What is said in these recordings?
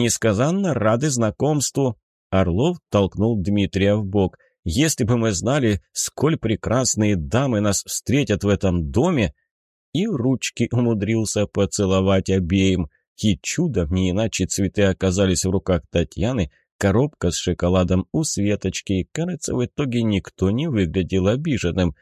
Несказанно рады знакомству». Орлов толкнул Дмитрия в бок. «Если бы мы знали, сколь прекрасные дамы нас встретят в этом доме...» И ручки умудрился поцеловать обеим. И чудом, не иначе цветы оказались в руках Татьяны, коробка с шоколадом у Светочки, и, кажется, в итоге никто не выглядел обиженным.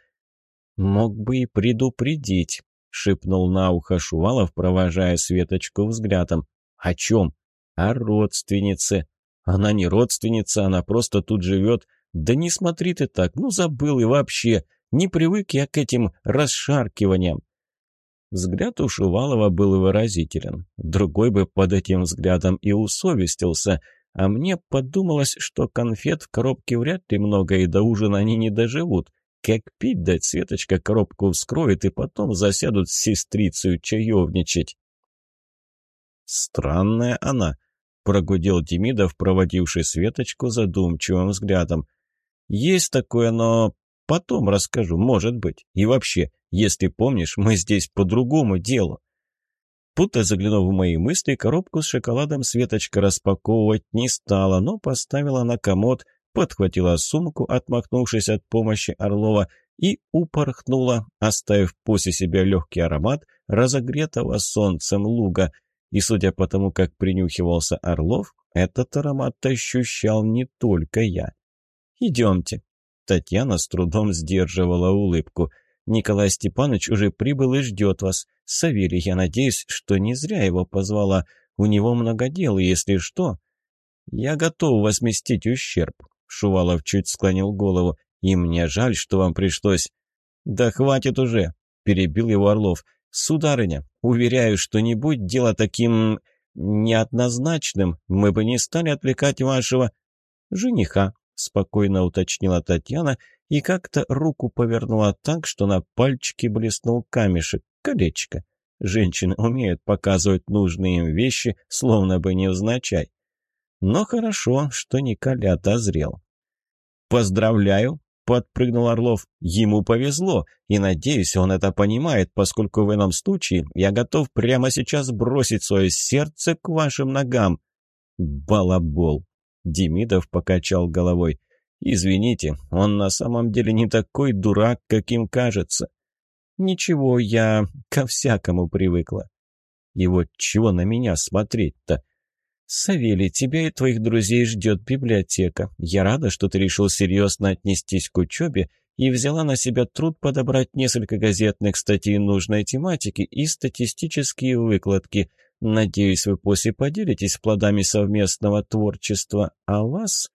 «Мог бы и предупредить», — шепнул на ухо Шувалов, провожая Светочку взглядом. «О чем?» «О родственнице». «Она не родственница, она просто тут живет. Да не смотри ты так, ну забыл и вообще. Не привык я к этим расшаркиваниям». Взгляд у Шувалова был выразителен. Другой бы под этим взглядом и усовестился. А мне подумалось, что конфет в коробке вряд ли много, и до ужина они не доживут. Как пить дать, Светочка коробку вскроет, и потом засядут с сестрицей чаевничать. «Странная она», — прогудел Демидов, проводивший Светочку задумчивым взглядом. «Есть такое, но потом расскажу, может быть. И вообще, если помнишь, мы здесь по другому делу». Будто заглянув в мои мысли, коробку с шоколадом Светочка распаковывать не стала, но поставила на комод, подхватила сумку, отмахнувшись от помощи Орлова, и упорхнула, оставив после себя легкий аромат разогретого солнцем луга. И судя по тому, как принюхивался Орлов, этот аромат ощущал не только я. «Идемте». Татьяна с трудом сдерживала улыбку – Николай Степанович уже прибыл и ждет вас. Савелий, я надеюсь, что не зря его позвала. У него много дел, если что...» «Я готов возместить ущерб», — Шувалов чуть склонил голову. «И мне жаль, что вам пришлось...» «Да хватит уже», — перебил его Орлов. «Сударыня, уверяю, что не будь дело таким... неоднозначным, мы бы не стали отвлекать вашего...» «Жениха», — спокойно уточнила Татьяна, — и как-то руку повернула так, что на пальчике блеснул камешек, колечко. Женщины умеют показывать нужные им вещи, словно бы невзначай. Но хорошо, что Николя дозрел. «Поздравляю!» — подпрыгнул Орлов. «Ему повезло, и, надеюсь, он это понимает, поскольку в ином случае я готов прямо сейчас бросить свое сердце к вашим ногам». «Балабол!» — Демидов покачал головой. Извините, он на самом деле не такой дурак, каким кажется. Ничего, я ко всякому привыкла. И вот чего на меня смотреть-то? Савелий, тебя и твоих друзей ждет библиотека. Я рада, что ты решил серьезно отнестись к учебе и взяла на себя труд подобрать несколько газетных статей нужной тематики и статистические выкладки. Надеюсь, вы после поделитесь плодами совместного творчества. А вас...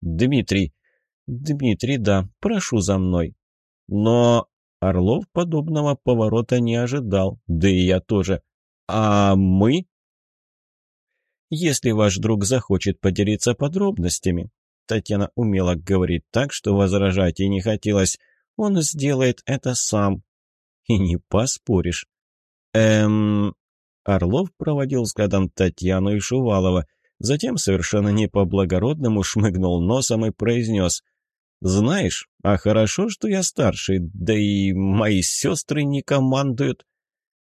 Дмитрий, «Дмитрий, да, прошу за мной». Но Орлов подобного поворота не ожидал, да и я тоже. «А мы?» «Если ваш друг захочет поделиться подробностями», Татьяна умела говорить так, что возражать ей не хотелось, «он сделает это сам». И не поспоришь. «Эм...» Орлов проводил взглядом Татьяну и Шувалова, затем совершенно не по-благородному шмыгнул носом и произнес знаешь, а хорошо, что я старший, да и мои сестры не командуют.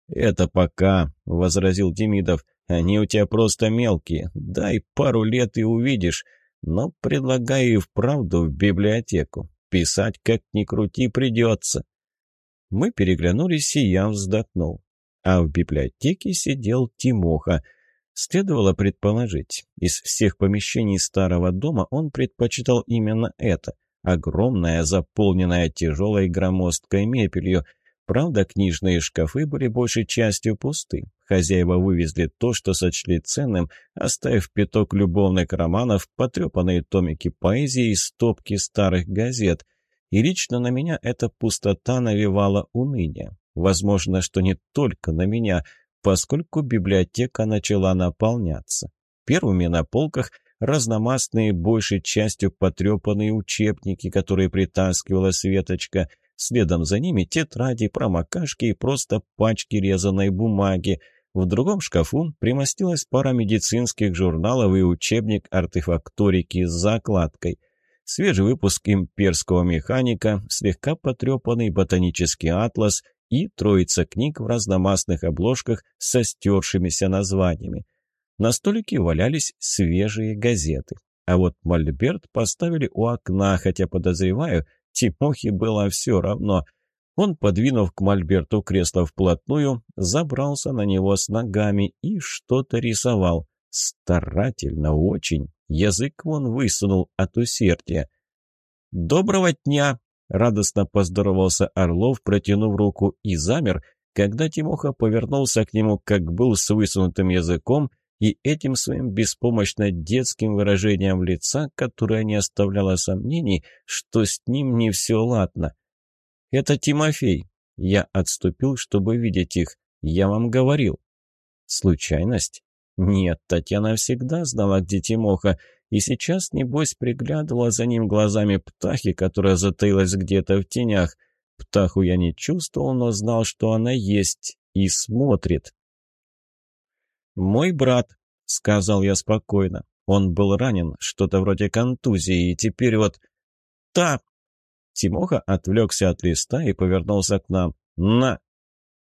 Это пока, — возразил Демидов, — они у тебя просто мелкие. Дай пару лет и увидишь. Но предлагаю и вправду в библиотеку. Писать как ни крути придется. Мы переглянулись, и я вздохнул. А в библиотеке сидел Тимоха. Следовало предположить, из всех помещений старого дома он предпочитал именно это — огромная, заполненная тяжелой громоздкой мебелью. Правда, книжные шкафы были большей частью пусты. Хозяева вывезли то, что сочли ценным, оставив пяток любовных романов, потрепанные томики поэзии и стопки старых газет. И лично на меня эта пустота навевала уныние. Возможно, что не только на меня, поскольку библиотека начала наполняться. Первыми на полках – разномастные, большей частью потрепанные учебники, которые притаскивала Светочка. Следом за ними тетради, промокашки и просто пачки резаной бумаги. В другом шкафу примостилась пара медицинских журналов и учебник артефакторики с закладкой. Свежий выпуск имперского механика, слегка потрепанный ботанический атлас и троица книг в разномастных обложках со стершимися названиями. На столике валялись свежие газеты. А вот мольберт поставили у окна, хотя, подозреваю, Тимохе было все равно. Он, подвинув к мольберту кресло вплотную, забрался на него с ногами и что-то рисовал. Старательно очень. Язык вон высунул от усердия. «Доброго дня!» — радостно поздоровался Орлов, протянув руку, и замер, когда Тимоха повернулся к нему, как был с высунутым языком, и этим своим беспомощно детским выражением лица, которое не оставляло сомнений, что с ним не все ладно. «Это Тимофей. Я отступил, чтобы видеть их. Я вам говорил». «Случайность?» «Нет, Татьяна всегда знала, где Тимоха, и сейчас, небось, приглядывала за ним глазами птахи, которая затаилась где-то в тенях. Птаху я не чувствовал, но знал, что она есть, и смотрит». «Мой брат», — сказал я спокойно. Он был ранен, что-то вроде контузии, и теперь вот... «Та!» Тимоха отвлекся от листа и повернулся к нам. «На!»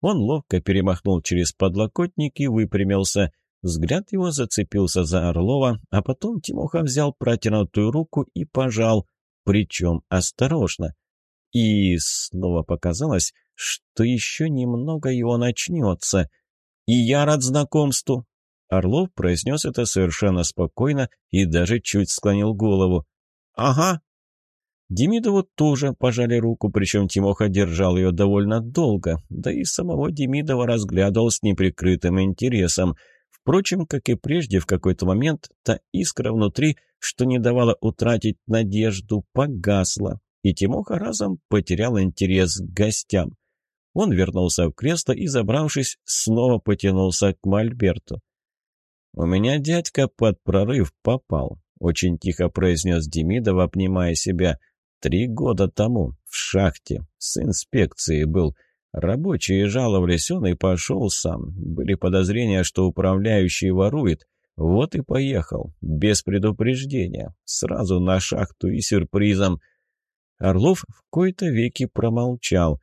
Он ловко перемахнул через подлокотник и выпрямился. Взгляд его зацепился за Орлова, а потом Тимоха взял протянутую руку и пожал, причем осторожно. И снова показалось, что еще немного его начнется — «И я рад знакомству!» Орлов произнес это совершенно спокойно и даже чуть склонил голову. «Ага!» Демидову тоже пожали руку, причем Тимоха держал ее довольно долго, да и самого Демидова разглядывал с неприкрытым интересом. Впрочем, как и прежде, в какой-то момент та искра внутри, что не давала утратить надежду, погасла, и Тимоха разом потерял интерес к гостям. Он вернулся в кресло и, забравшись, снова потянулся к Мольберту. «У меня дядька под прорыв попал», — очень тихо произнес Демидов, обнимая себя. «Три года тому, в шахте, с инспекцией был. Рабочие жаловались, он и пошел сам. Были подозрения, что управляющий ворует. Вот и поехал, без предупреждения, сразу на шахту и сюрпризом». Орлов в кои-то веки промолчал —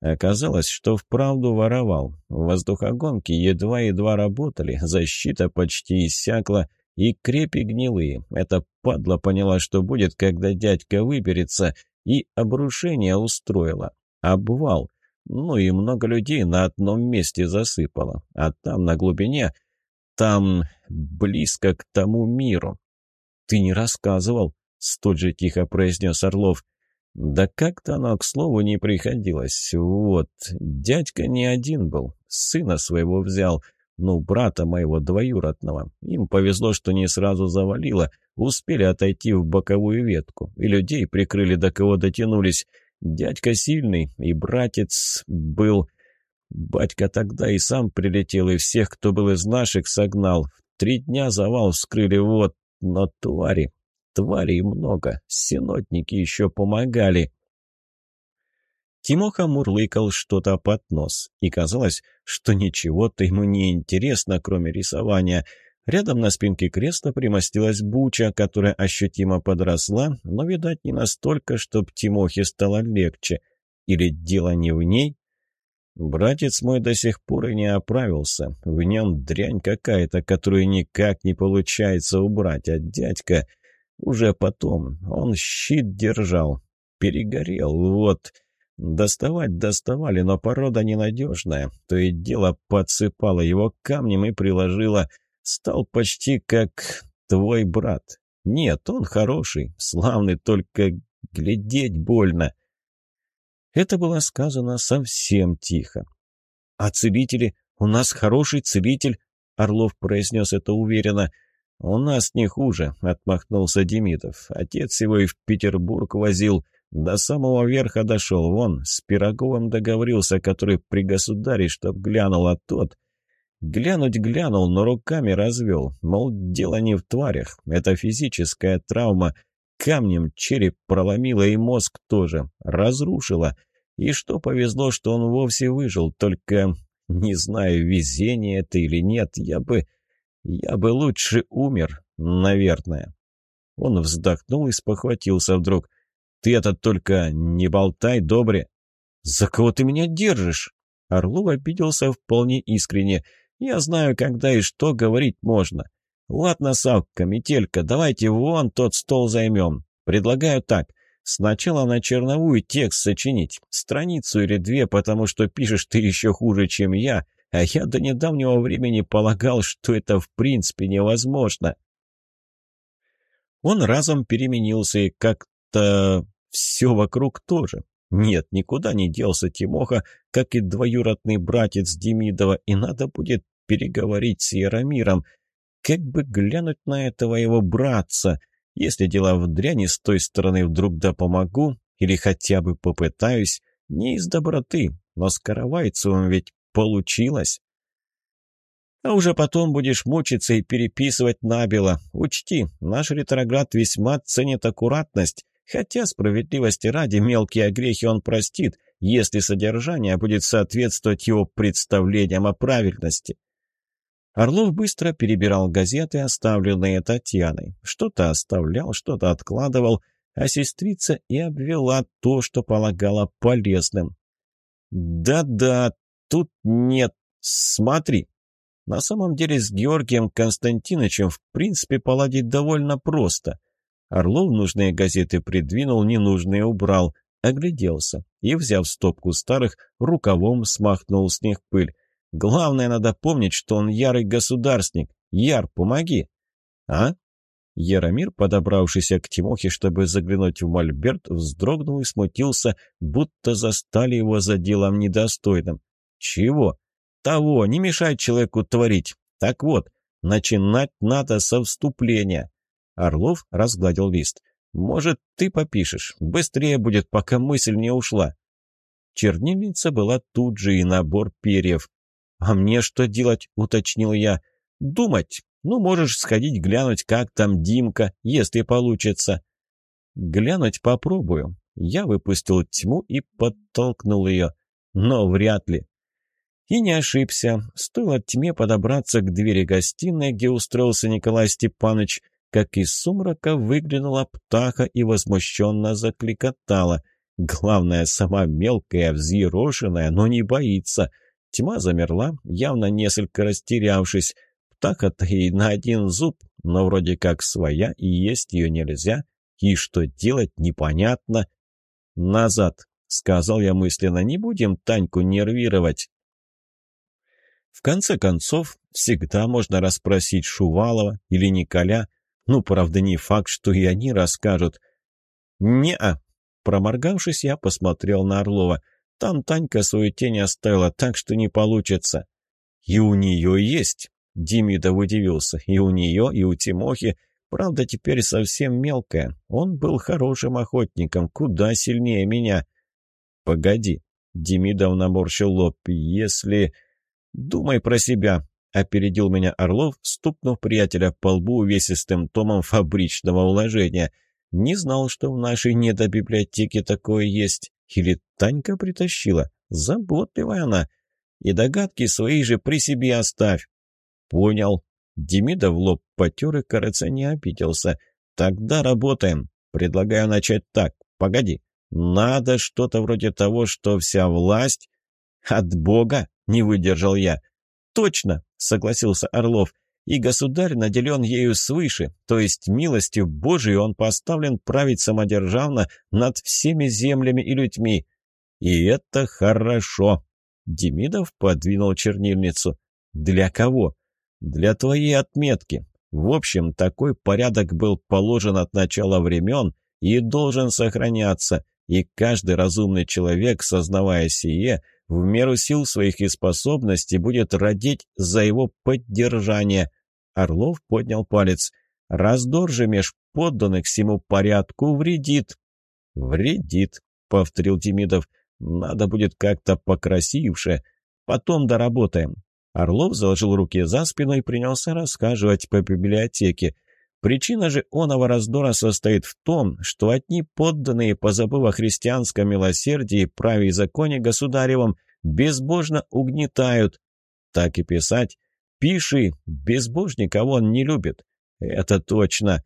Оказалось, что вправду воровал. Воздухогонки едва-едва работали, защита почти иссякла, и крепи гнилые. Эта падла поняла, что будет, когда дядька выберется, и обрушение устроила. Обвал. Ну и много людей на одном месте засыпало. А там, на глубине, там близко к тому миру. «Ты не рассказывал», — столь же тихо произнес Орлов. Да как-то оно, к слову, не приходилось. Вот, дядька не один был, сына своего взял, ну, брата моего двоюродного. Им повезло, что не сразу завалило, успели отойти в боковую ветку, и людей прикрыли, до кого дотянулись. Дядька сильный, и братец был... Батька тогда и сам прилетел, и всех, кто был из наших, согнал. В три дня завал вскрыли, вот, но твари, Тварей много, синотники еще помогали. Тимоха мурлыкал что-то под нос, и казалось, что ничего-то ему не интересно, кроме рисования. Рядом на спинке кресла примостилась буча, которая ощутимо подросла, но, видать, не настолько, чтоб Тимохе стало легче. Или дело не в ней? Братец мой до сих пор и не оправился. В нем дрянь какая-то, которую никак не получается убрать, а дядька... Уже потом. Он щит держал. Перегорел, вот. Доставать доставали, но порода ненадежная. То и дело подсыпала его камнем и приложила. Стал почти как твой брат. Нет, он хороший, славный, только глядеть больно. Это было сказано совсем тихо. «А целители? У нас хороший целитель!» Орлов произнес это уверенно. «У нас не хуже», — отмахнулся Демидов. «Отец его и в Петербург возил. До самого верха дошел. Вон, с Пироговым договорился, который при государе, чтоб глянул, а тот...» Глянуть глянул, но руками развел. Мол, дело не в тварях. Это физическая травма. Камнем череп проломила и мозг тоже. Разрушила. И что повезло, что он вовсе выжил. Только, не знаю, везение это или нет, я бы... Я бы лучше умер, наверное. Он вздохнул и спохватился вдруг. «Ты это только не болтай, добре!» «За кого ты меня держишь?» Орлов обиделся вполне искренне. Я знаю, когда и что говорить можно. Ладно, Савка, Метелька, давайте вон тот стол займем. Предлагаю так. Сначала на черновую текст сочинить, страницу или две, потому что пишешь ты еще хуже, чем я, а я до недавнего времени полагал, что это в принципе невозможно. Он разом переменился и как-то все вокруг тоже. Нет, никуда не делся Тимоха, как и двоюродный братец Демидова, и надо будет переговорить с Яромиром. Как бы глянуть на этого его братца? Если дела в дряни с той стороны вдруг да помогу, или хотя бы попытаюсь, не из доброты, но с Каравайцевым ведь получилось. А уже потом будешь мучиться и переписывать набело. Учти, наш ретроград весьма ценит аккуратность, хотя справедливости ради мелкие огрехи он простит, если содержание будет соответствовать его представлениям о правильности. Орлов быстро перебирал газеты, оставленные Татьяной. Что-то оставлял, что-то откладывал, а сестрица и обвела то, что полагала полезным. «Да-да, тут нет. Смотри, на самом деле с Георгием Константиновичем в принципе поладить довольно просто. Орлов нужные газеты придвинул, ненужные убрал, огляделся и, взяв стопку старых, рукавом смахнул с них пыль. Главное, надо помнить, что он ярый государственник. Яр, помоги. А? Яромир, подобравшийся к Тимохе, чтобы заглянуть в мольберт, вздрогнул и смутился, будто застали его за делом недостойным. «Чего?» того, не мешать человеку творить. Так вот, начинать надо со вступления. Орлов разгладил лист. Может, ты попишешь. Быстрее будет, пока мысль не ушла. Чернильница была тут же и набор перьев. «А мне что делать?» — уточнил я. «Думать. Ну, можешь сходить глянуть, как там Димка, если получится». «Глянуть попробую». Я выпустил тьму и подтолкнул ее. Но вряд ли. И не ошибся. Стоило тьме подобраться к двери гостиной, где устроился Николай Степанович, как из сумрака выглянула птаха и возмущенно закликотала. Главное, сама мелкая, взъерошенная, но не боится. Тьма замерла, явно несколько растерявшись. Птаха-то и на один зуб, но вроде как своя, и есть ее нельзя. И что делать, непонятно. «Назад», — сказал я мысленно, — «не будем Таньку нервировать». В конце концов, всегда можно расспросить Шувалова или Николя. Ну, правда, не факт, что и они расскажут. «Не-а». Проморгавшись, я посмотрел на Орлова. Там Танька свою тень оставила, так что не получится. «И у нее есть», — Демидов удивился. «И у нее, и у Тимохи. Правда, теперь совсем мелкая. Он был хорошим охотником, куда сильнее меня». «Погоди», — Демидов наморщил лоб. «Если...» «Думай про себя», — опередил меня Орлов, стукнув приятеля по лбу увесистым томом фабричного уложения. «Не знал, что в нашей недобиблиотеке такое есть. Или Танька притащила. Заботливая она. И догадки свои же при себе оставь». «Понял». Демидов лоб потер и, кажется, не обиделся. «Тогда работаем. Предлагаю начать так. Погоди. Надо что-то вроде того, что вся власть от Бога не выдержал я. «Точно!» — согласился Орлов. «И государь наделен ею свыше, то есть милостью Божией он поставлен править самодержавно над всеми землями и людьми. И это хорошо!» Демидов подвинул чернильницу. «Для кого?» «Для твоей отметки. В общем, такой порядок был положен от начала времен и должен сохраняться, и каждый разумный человек, сознавая сие, в меру сил своих и способностей будет родить за его поддержание. Орлов поднял палец. Раздор же меж подданных всему порядку вредит. Вредит, повторил Демидов. Надо будет как-то покрасивше. Потом доработаем. Орлов заложил руки за спину и принялся рассказывать по библиотеке. Причина же оного раздора состоит в том, что одни подданные, позабыв о христианском милосердии, праве и законе государевом, безбожно угнетают. Так и писать. Пиши, безбожника он не любит. Это точно.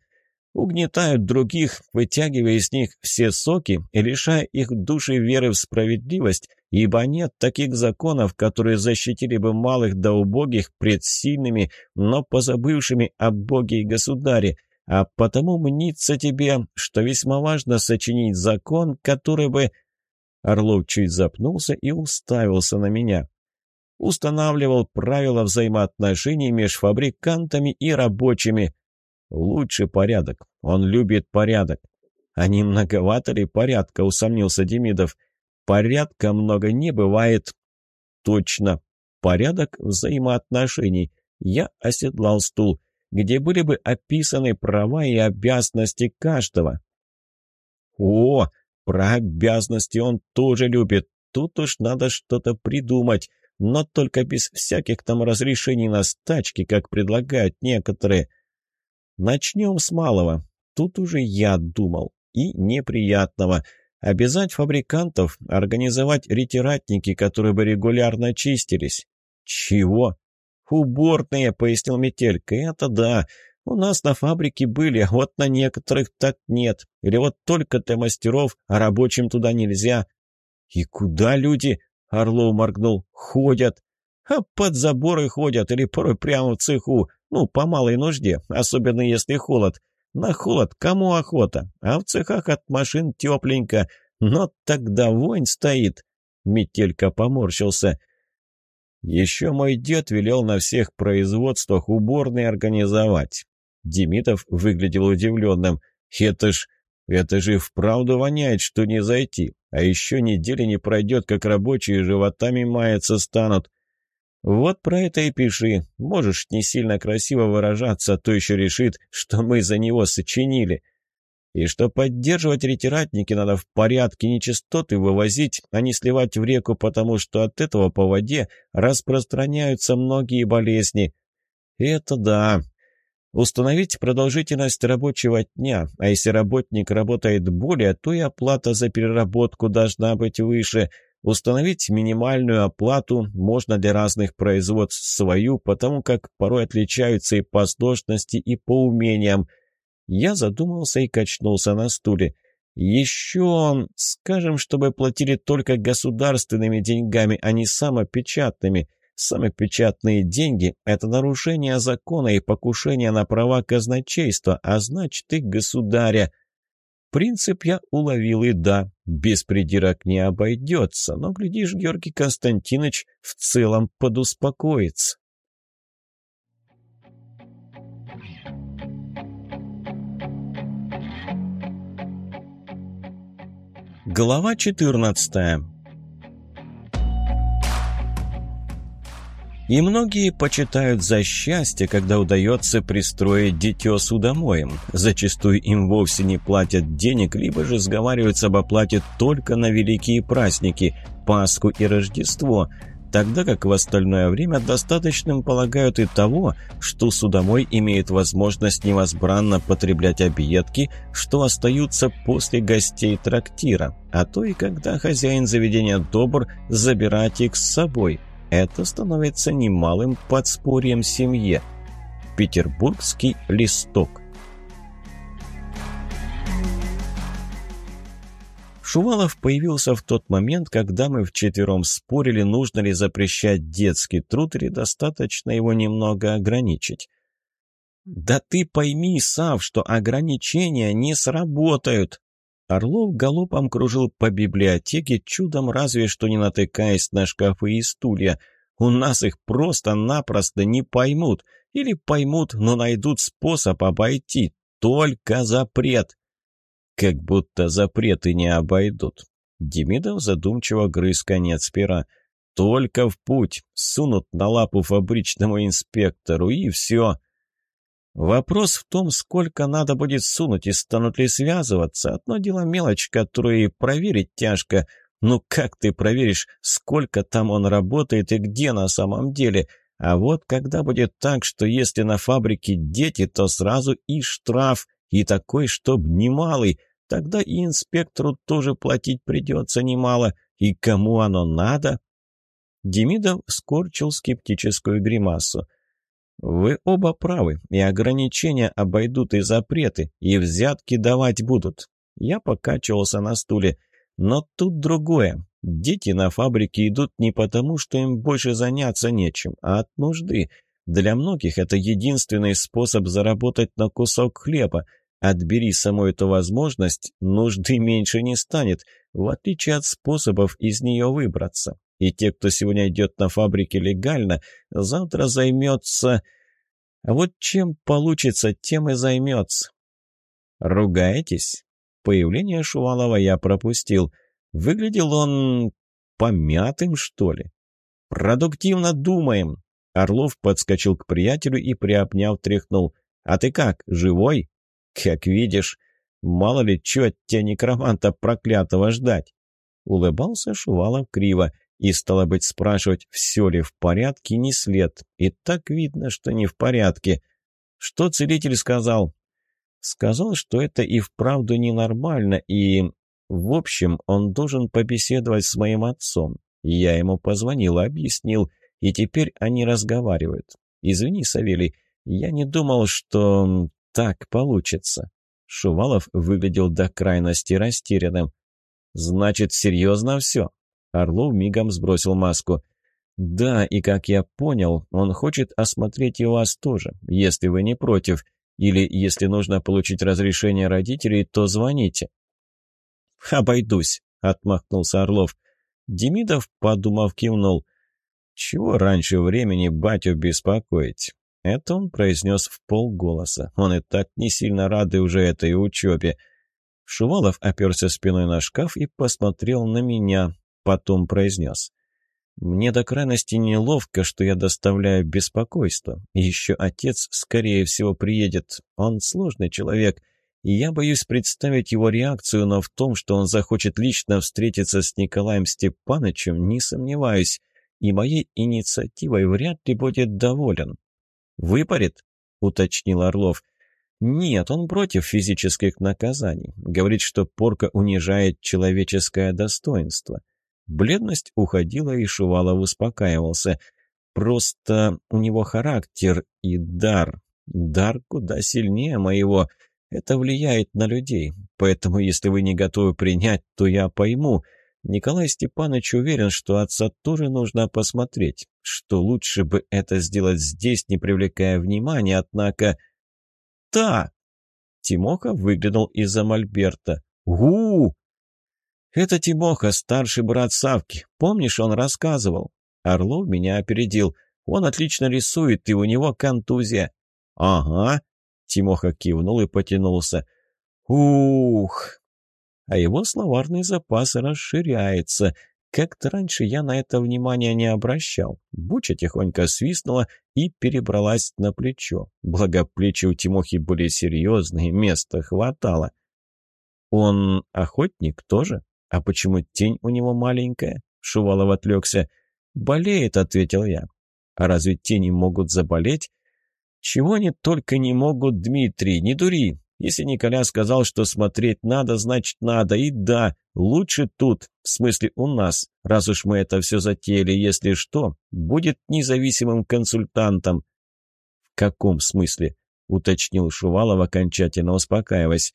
Угнетают других, вытягивая из них все соки и лишая их души веры в справедливость ибо нет таких законов, которые защитили бы малых да убогих пред сильными, но позабывшими о Боге и Государе, а потому мнится тебе, что весьма важно сочинить закон, который бы...» Орлов чуть запнулся и уставился на меня. Устанавливал правила взаимоотношений между фабрикантами и рабочими. Лучший порядок. Он любит порядок. А не многовато ли порядка, усомнился Демидов. Порядка много не бывает. Точно. Порядок взаимоотношений. Я оседлал стул, где были бы описаны права и обязанности каждого. О, про обязанности он тоже любит. Тут уж надо что-то придумать, но только без всяких там разрешений на стачки, как предлагают некоторые. Начнем с малого. Тут уже я думал. И неприятного. Обязать фабрикантов организовать ретиратники, которые бы регулярно чистились. Чего? Уборные, пояснил Метелька. Это да. У нас на фабрике были, а вот на некоторых так нет. Или вот только для мастеров, а рабочим туда нельзя. И куда люди, Орлов моргнул, ходят? А под заборы ходят или порой прямо в цеху. Ну, по малой нужде, особенно если холод. На холод кому охота? А в цехах от машин тепленько. Но тогда вонь стоит. Метелька поморщился. Еще мой дед велел на всех производствах уборные организовать. Демитов выглядел удивленным. «Это ж... это же вправду воняет, что не зайти. А еще недели не пройдет, как рабочие животами маяться станут. Вот про это и пиши. Можешь не сильно красиво выражаться, а то еще решит, что мы за него сочинили. И что поддерживать ретиратники надо в порядке, нечистоты вывозить, а не сливать в реку, потому что от этого по воде распространяются многие болезни. Это да, Установить продолжительность рабочего дня, а если работник работает более, то и оплата за переработку должна быть выше. Установить минимальную оплату можно для разных производств свою, потому как порой отличаются и по сложности, и по умениям. Я задумался и качнулся на стуле. Еще, скажем, чтобы платили только государственными деньгами, а не самопечатными – Самопечатные деньги – это нарушение закона и покушение на права казначейства, а значит и государя. Принцип я уловил и да, без придирок не обойдется, но, глядишь, Георгий Константинович в целом подуспокоится. Глава четырнадцатая И многие почитают за счастье, когда удается пристроить дитё судомоем. Зачастую им вовсе не платят денег, либо же сговариваются об оплате только на великие праздники – Пасху и Рождество, тогда как в остальное время достаточным полагают и того, что судомой имеет возможность невозбранно потреблять объедки, что остаются после гостей трактира, а то и когда хозяин заведения добр, забирать их с собой – это становится немалым подспорьем семье. Петербургский листок. Шувалов появился в тот момент, когда мы вчетвером спорили, нужно ли запрещать детский труд или достаточно его немного ограничить. «Да ты пойми, Сав, что ограничения не сработают!» Орлов галопом кружил по библиотеке, чудом разве что не натыкаясь на шкафы и стулья. У нас их просто-напросто не поймут. Или поймут, но найдут способ обойти. Только запрет. Как будто запреты не обойдут. Демидов задумчиво грыз конец пера. Только в путь. Сунут на лапу фабричному инспектору, и все. Вопрос в том, сколько надо будет сунуть и станут ли связываться. Одно дело мелочь, которую и проверить тяжко. Ну как ты проверишь, сколько там он работает и где на самом деле? А вот когда будет так, что если на фабрике дети, то сразу и штраф, и такой, чтоб немалый, тогда и инспектору тоже платить придется немало. И кому оно надо? Демидов скорчил скептическую гримасу. Вы оба правы, и ограничения обойдут и запреты, и взятки давать будут. Я покачивался на стуле. Но тут другое. Дети на фабрике идут не потому, что им больше заняться нечем, а от нужды. Для многих это единственный способ заработать на кусок хлеба. Отбери саму эту возможность, нужды меньше не станет, в отличие от способов из нее выбраться. И те, кто сегодня идет на фабрике легально, завтра займется... А вот чем получится, тем и займется. «Ругаетесь?» Появление Шувалова я пропустил. Выглядел он помятым, что ли. «Продуктивно думаем!» Орлов подскочил к приятелю и, приобняв, тряхнул. «А ты как, живой?» «Как видишь, мало ли, чё от тебя некроманта проклятого ждать?» Улыбался Шувалов криво и, стало быть, спрашивать, все ли в порядке, не след. И так видно, что не в порядке. Что целитель сказал? Сказал, что это и вправду ненормально, и... В общем, он должен побеседовать с моим отцом. Я ему позвонил, объяснил, и теперь они разговаривают. Извини, Савелий, я не думал, что так получится. Шувалов выглядел до крайности растерянным. «Значит, серьезно все?» Орлов мигом сбросил маску. «Да, и как я понял, он хочет осмотреть и вас тоже, если вы не против. Или, если нужно получить разрешение родителей, то звоните». «Обойдусь», — отмахнулся Орлов. Демидов, подумав, кивнул. «Чего раньше времени батю беспокоить?» Это он произнес в полголоса. Он и так не сильно рады уже этой учебе. Шувалов оперся спиной на шкаф и посмотрел на меня. Потом произнес. Мне до крайности неловко, что я доставляю беспокойство. еще отец, скорее всего, приедет. Он сложный человек, и я боюсь представить его реакцию, но в том, что он захочет лично встретиться с Николаем Степановичем, не сомневаюсь, и моей инициативой вряд ли будет доволен. «Выпарит?» — уточнил Орлов. «Нет, он против физических наказаний. Говорит, что порка унижает человеческое достоинство». Бледность уходила, и Шувалов успокаивался. Просто у него характер и дар. Дар куда сильнее моего. Это влияет на людей. Поэтому, если вы не готовы принять, то я пойму. Николай Степанович уверен, что отца тоже нужно посмотреть. Что лучше бы это сделать здесь, не привлекая внимания, однако... «Та!» Тимоха выглянул из-за мольберта. «У-у-у!» «Это Тимоха, старший брат Савки. Помнишь, он рассказывал?» Орлов меня опередил. «Он отлично рисует, и у него контузия». «Ага», — Тимоха кивнул и потянулся. «Ух!» А его словарный запас расширяется. Как-то раньше я на это внимание не обращал. Буча тихонько свистнула и перебралась на плечо. Благо, плечи у Тимохи были серьезные, места хватало. «Он охотник тоже?» «А почему тень у него маленькая?» Шувалов отвлекся. «Болеет», — ответил я. «А разве тени могут заболеть?» «Чего они только не могут, Дмитрий, не дури. Если Николя сказал, что смотреть надо, значит надо. И да, лучше тут, в смысле у нас, раз уж мы это все затеяли, если что, будет независимым консультантом». «В каком смысле?» — уточнил Шувалов, окончательно успокаиваясь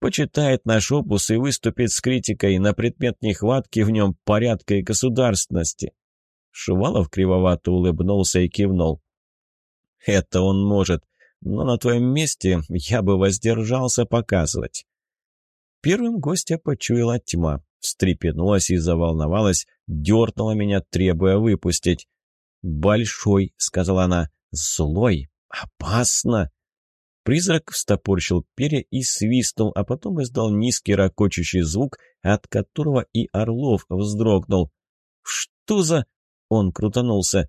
почитает наш опус и выступит с критикой на предмет нехватки в нем порядка и государственности». Шувалов кривовато улыбнулся и кивнул. «Это он может, но на твоем месте я бы воздержался показывать». Первым гостя почуяла тьма, встрепенулась и заволновалась, дернула меня, требуя выпустить. «Большой», — сказала она, — «злой, опасно». Призрак встопорщил перья и свистнул, а потом издал низкий ракочущий звук, от которого и Орлов вздрогнул. «Что за...» — он крутанулся.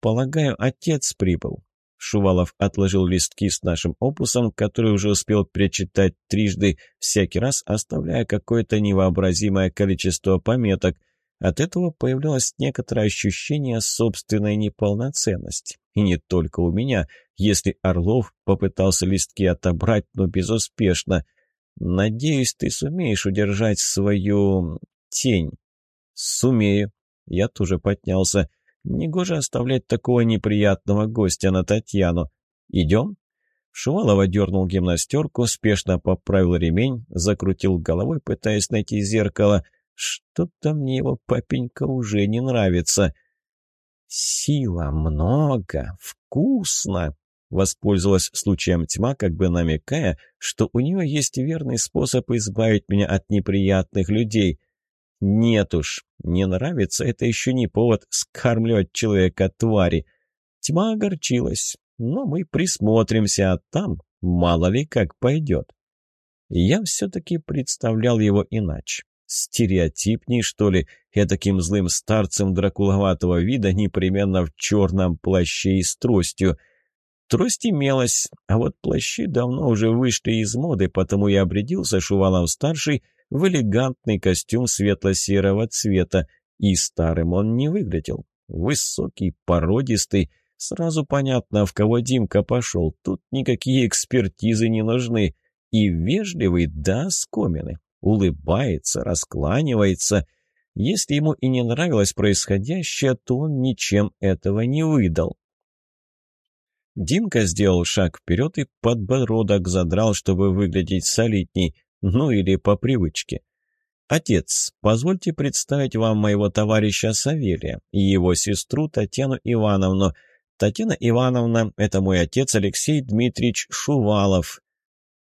«Полагаю, отец прибыл». Шувалов отложил листки с нашим опусом, который уже успел перечитать трижды, всякий раз оставляя какое-то невообразимое количество пометок — от этого появлялось некоторое ощущение собственной неполноценности. И не только у меня, если Орлов попытался листки отобрать, но безуспешно. Надеюсь, ты сумеешь удержать свою... тень. Сумею. Я тоже поднялся. Негоже оставлять такого неприятного гостя на Татьяну. Идем? Шувалова дернул гимнастерку, спешно поправил ремень, закрутил головой, пытаясь найти зеркало — Что-то мне его папенька уже не нравится. Сила много, вкусно. Воспользовалась случаем тьма, как бы намекая, что у нее есть верный способ избавить меня от неприятных людей. Нет уж, не нравится, это еще не повод скармливать человека твари. Тьма огорчилась, но мы присмотримся, а там мало ли как пойдет. Я все-таки представлял его иначе. Стереотипней, что ли, я таким злым старцем дракуловатого вида, непременно в черном плаще и с тростью. Трость имелась, а вот плащи давно уже вышли из моды, потому я обрядился Шувалов-старший в элегантный костюм светло-серого цвета, и старым он не выглядел. Высокий, породистый, сразу понятно, в кого Димка пошел, тут никакие экспертизы не нужны, и вежливый до скомины, улыбается, раскланивается. Если ему и не нравилось происходящее, то он ничем этого не выдал. Димка сделал шаг вперед и подбородок задрал, чтобы выглядеть солидней, ну или по привычке. «Отец, позвольте представить вам моего товарища Савелия и его сестру Татьяну Ивановну. Татьяна Ивановна – это мой отец Алексей Дмитриевич Шувалов».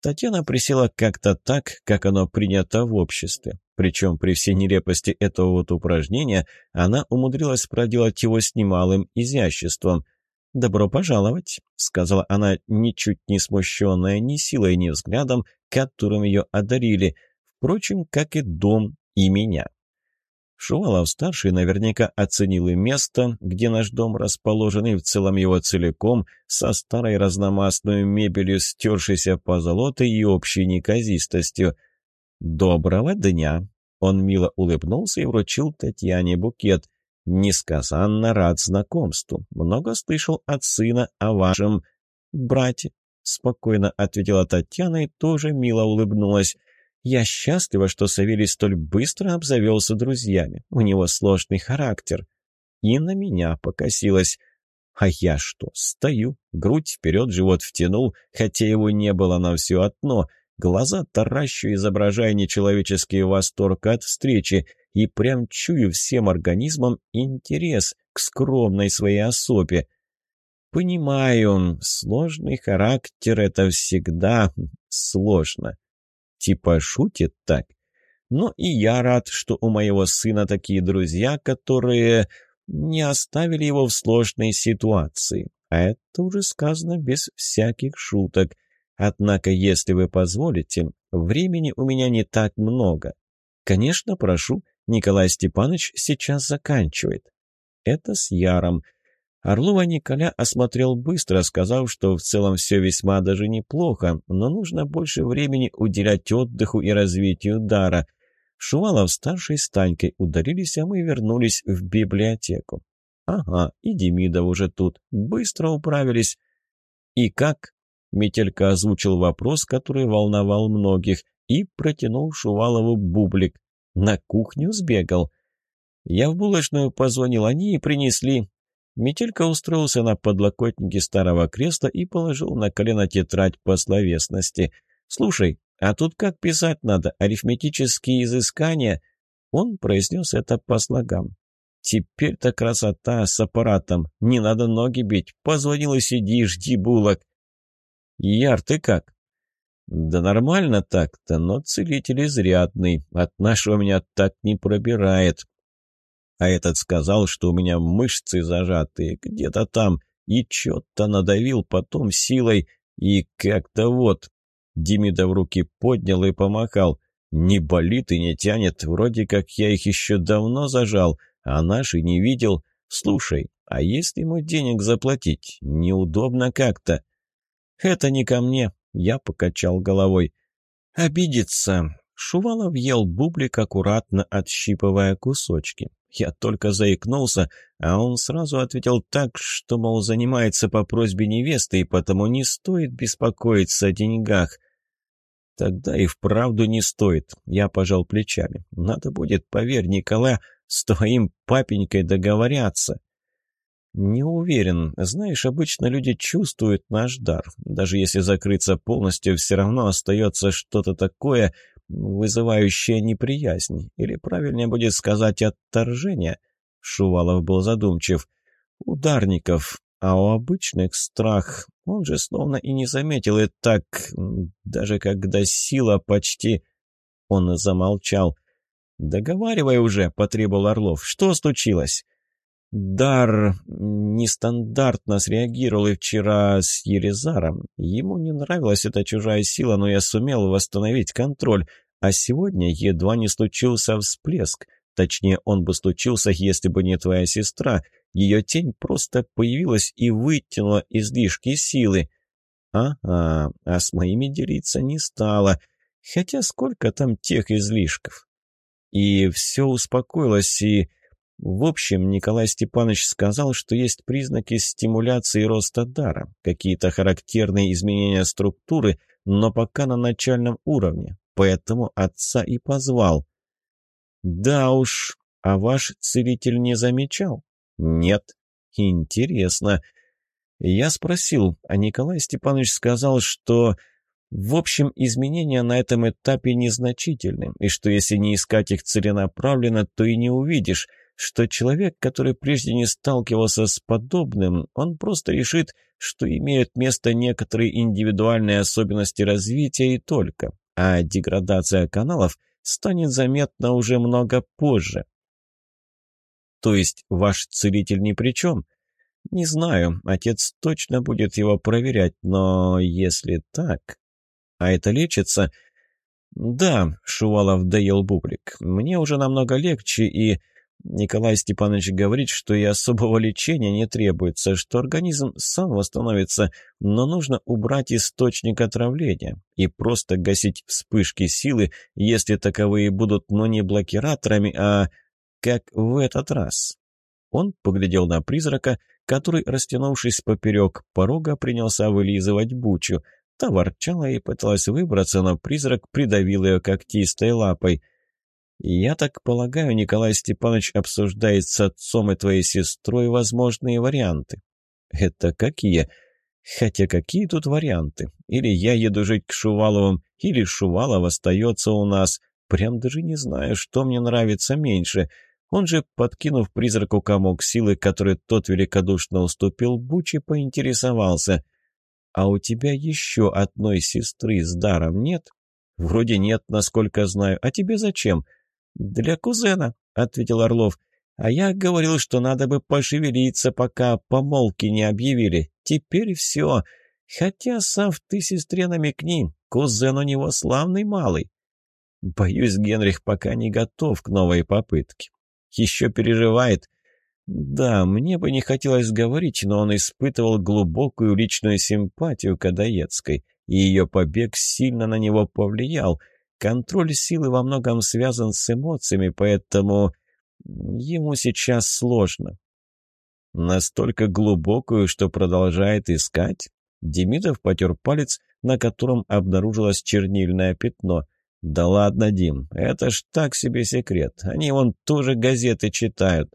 Татьяна присела как-то так, как оно принято в обществе. Причем при всей нелепости этого вот упражнения она умудрилась проделать его с немалым изяществом – «Добро пожаловать», — сказала она, ничуть не смущенная ни силой, ни взглядом, которым ее одарили, впрочем, как и дом и меня. Шувалов-старший наверняка оценил и место, где наш дом расположен, и в целом его целиком, со старой разномастной мебелью, стершейся по золотой и общей неказистостью. «Доброго дня!» Он мило улыбнулся и вручил Татьяне букет — Несказанно рад знакомству. Много слышал от сына о вашем брате. Спокойно ответила Татьяна и тоже мило улыбнулась. Я счастлива, что Савелий столь быстро обзавелся друзьями. У него сложный характер. И на меня покосилась. А я что, стою, грудь вперед, живот втянул, хотя его не было на все одно. Глаза таращу, изображая нечеловеческий восторг от встречи и прям чую всем организмом интерес к скромной своей особе. Понимаю, сложный характер — это всегда сложно. Типа шутит так. Но и я рад, что у моего сына такие друзья, которые не оставили его в сложной ситуации. А это уже сказано без всяких шуток. Однако, если вы позволите, времени у меня не так много. Конечно, прошу, Николай Степанович сейчас заканчивает. Это с Яром. Орлова Николя осмотрел быстро, сказав, что в целом все весьма даже неплохо, но нужно больше времени уделять отдыху и развитию дара. Шувалов-старший с Танькой ударились, а мы вернулись в библиотеку. Ага, и Демидов уже тут. Быстро управились. И как? Метелька озвучил вопрос, который волновал многих, и протянул Шувалову бублик. На кухню сбегал. Я в булочную позвонил, они и принесли. Метелька устроился на подлокотнике старого кресла и положил на колено тетрадь по словесности. «Слушай, а тут как писать надо? Арифметические изыскания?» Он произнес это по слогам. «Теперь-то красота с аппаратом. Не надо ноги бить. Позвонил и сиди, жди булок». «Яр, ты как?» «Да нормально так-то, но целитель изрядный. От нашего меня так не пробирает». А этот сказал, что у меня мышцы зажатые где-то там, и чё-то надавил потом силой, и как-то вот. Демидов руки поднял и помахал. Не болит и не тянет, вроде как я их еще давно зажал, а наши не видел. Слушай, а если ему денег заплатить? Неудобно как-то. Это не ко мне, я покачал головой. «Обидится!» Шувалов ел бублик, аккуратно отщипывая кусочки. Я только заикнулся, а он сразу ответил так, что, мол, занимается по просьбе невесты, и потому не стоит беспокоиться о деньгах. Тогда и вправду не стоит. Я пожал плечами. Надо будет, поверь, Никола, с твоим папенькой договоряться. «Не уверен. Знаешь, обычно люди чувствуют наш дар. Даже если закрыться полностью, все равно остается что-то такое, вызывающее неприязнь, или правильнее будет сказать отторжение. Шувалов был задумчив. Ударников, а у обычных страх. Он же словно и не заметил, и так, даже когда сила почти... Он замолчал. «Договаривай уже», — потребовал Орлов. «Что случилось?» Дар нестандартно среагировал и вчера с Ерезаром. Ему не нравилась эта чужая сила, но я сумел восстановить контроль. А сегодня едва не случился всплеск. Точнее, он бы случился, если бы не твоя сестра. Ее тень просто появилась и вытянула излишки силы. Ага, а с моими делиться не стало. Хотя сколько там тех излишков? И все успокоилось, и... В общем, Николай Степанович сказал, что есть признаки стимуляции роста дара, какие-то характерные изменения структуры, но пока на начальном уровне, поэтому отца и позвал. «Да уж, а ваш целитель не замечал?» «Нет». «Интересно». Я спросил, а Николай Степанович сказал, что в общем, изменения на этом этапе незначительны, и что если не искать их целенаправленно, то и не увидишь, что человек, который прежде не сталкивался с подобным, он просто решит, что имеют место некоторые индивидуальные особенности развития и только, а деградация каналов станет заметна уже много позже. То есть ваш целитель ни при чем? Не знаю, отец точно будет его проверять, но если так... А это лечится? Да, Шувалов доел бублик. Мне уже намного легче, и Николай Степанович говорит, что и особого лечения не требуется, что организм сам восстановится, но нужно убрать источник отравления и просто гасить вспышки силы, если таковые будут, но не блокираторами, а как в этот раз. Он поглядел на призрака, который, растянувшись поперек порога, принялся вылизывать бучу – Та ворчала и пыталась выбраться, но призрак придавил ее когтистой лапой. «Я так полагаю, Николай Степанович обсуждает с отцом и твоей сестрой возможные варианты». «Это какие?» «Хотя какие тут варианты? Или я еду жить к Шуваловым, или Шувалов остается у нас. Прям даже не знаю, что мне нравится меньше». Он же, подкинув призраку комок силы, который тот великодушно уступил, Бучи поинтересовался – «А у тебя еще одной сестры с даром нет?» «Вроде нет, насколько знаю. А тебе зачем?» «Для кузена», — ответил Орлов. «А я говорил, что надо бы пошевелиться, пока помолвки не объявили. Теперь все. Хотя, Сав, ты сестре намекни, кузен у него славный малый». «Боюсь, Генрих пока не готов к новой попытке. Еще переживает. Да, мне бы не хотелось говорить, но он испытывал глубокую личную симпатию к Адаецкой, и ее побег сильно на него повлиял. Контроль силы во многом связан с эмоциями, поэтому ему сейчас сложно. Настолько глубокую, что продолжает искать? Демидов потер палец, на котором обнаружилось чернильное пятно. «Да ладно, Дим, это ж так себе секрет. Они вон тоже газеты читают».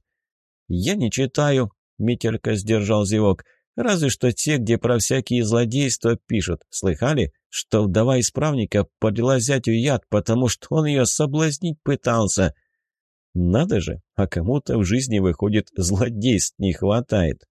«Я не читаю», — Мителька сдержал зевок. «Разве что те, где про всякие злодейства пишут. Слыхали, что вдова исправника подлила зятю яд, потому что он ее соблазнить пытался?» «Надо же, а кому-то в жизни, выходит, злодейств не хватает».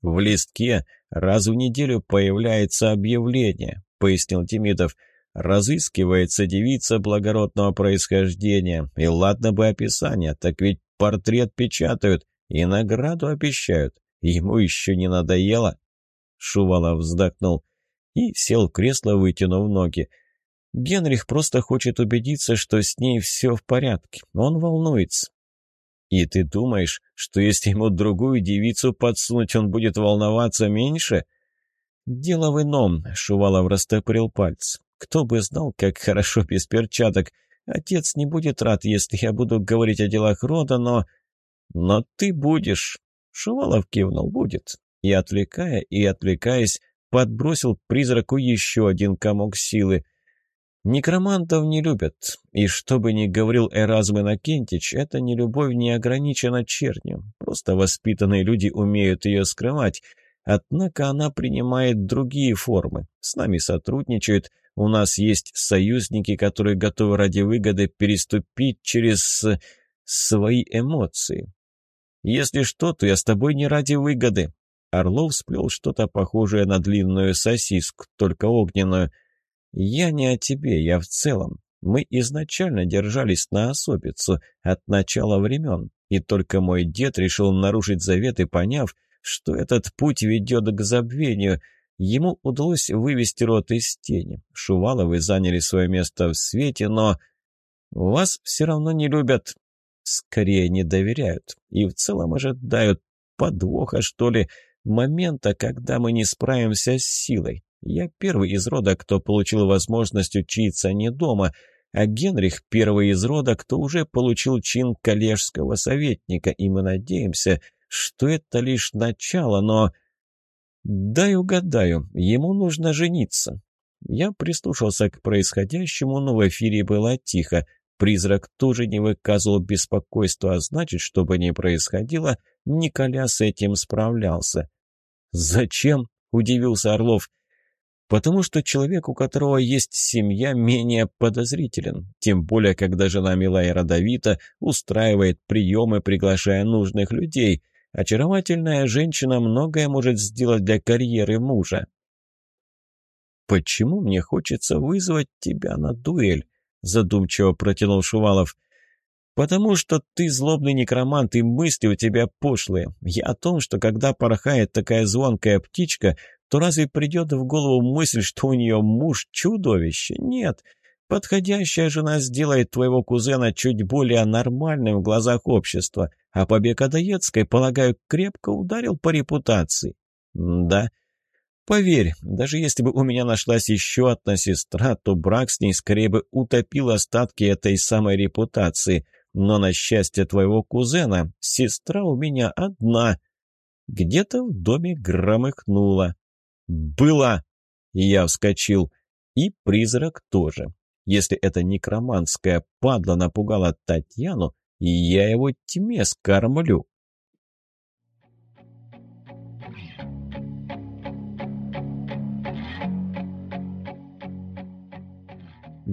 «В листке раз в неделю появляется объявление», — пояснил Тимитов. «Разыскивается девица благородного происхождения. И ладно бы описание, так ведь портрет печатают и награду обещают. Ему еще не надоело?» Шувалов вздохнул и сел в кресло, вытянув ноги. «Генрих просто хочет убедиться, что с ней все в порядке. Он волнуется». «И ты думаешь, что если ему другую девицу подсунуть, он будет волноваться меньше?» «Дело в ином», — Шувалов растопырил пальцы. «Кто бы знал, как хорошо без перчаток. Отец не будет рад, если я буду говорить о делах рода, но... Но ты будешь. Шувалов кивнул, будет. И отвлекая, и отвлекаясь, подбросил призраку еще один комок силы. Некромантов не любят, и что бы ни говорил Эразм Иннокентич, эта нелюбовь не ограничена чернью. Просто воспитанные люди умеют ее скрывать. Однако она принимает другие формы. С нами сотрудничают, У нас есть союзники, которые готовы ради выгоды переступить через свои эмоции. Если что, то я с тобой не ради выгоды. Орлов сплел что-то похожее на длинную сосиску, только огненную. Я не о тебе, я в целом. Мы изначально держались на особицу от начала времен, и только мой дед решил нарушить заветы, поняв, что этот путь ведет к забвению. Ему удалось вывести рот из тени. Шуваловы заняли свое место в свете, но... Вас все равно не любят. Скорее не доверяют. И в целом ожидают подвоха, что ли, момента, когда мы не справимся с силой. Я первый из рода, кто получил возможность учиться не дома, а Генрих первый из рода, кто уже получил чин коллежского советника, и мы надеемся, что это лишь начало, но... Дай угадаю, ему нужно жениться. Я прислушался к происходящему, но в эфире было тихо. Призрак тоже не выказывал беспокойства, а значит, что бы ни происходило, Николя с этим справлялся. «Зачем?» – удивился Орлов. «Потому что человек, у которого есть семья, менее подозрителен. Тем более, когда жена мила и родовита устраивает приемы, приглашая нужных людей. Очаровательная женщина многое может сделать для карьеры мужа». «Почему мне хочется вызвать тебя на дуэль?» Задумчиво протянул Шувалов. «Потому что ты злобный некромант, и мысли у тебя пошлые. Я о том, что когда порхает такая звонкая птичка, то разве придет в голову мысль, что у нее муж чудовище? Нет. Подходящая жена сделает твоего кузена чуть более нормальным в глазах общества, а побег Адаецкой, полагаю, крепко ударил по репутации». «Да». Поверь, даже если бы у меня нашлась еще одна сестра, то брак с ней скорее бы утопил остатки этой самой репутации. Но на счастье твоего кузена, сестра у меня одна. Где-то в доме громыхнуло. «Была!» Я вскочил. И призрак тоже. Если эта некроманская падла напугала Татьяну, я его тьме скормлю.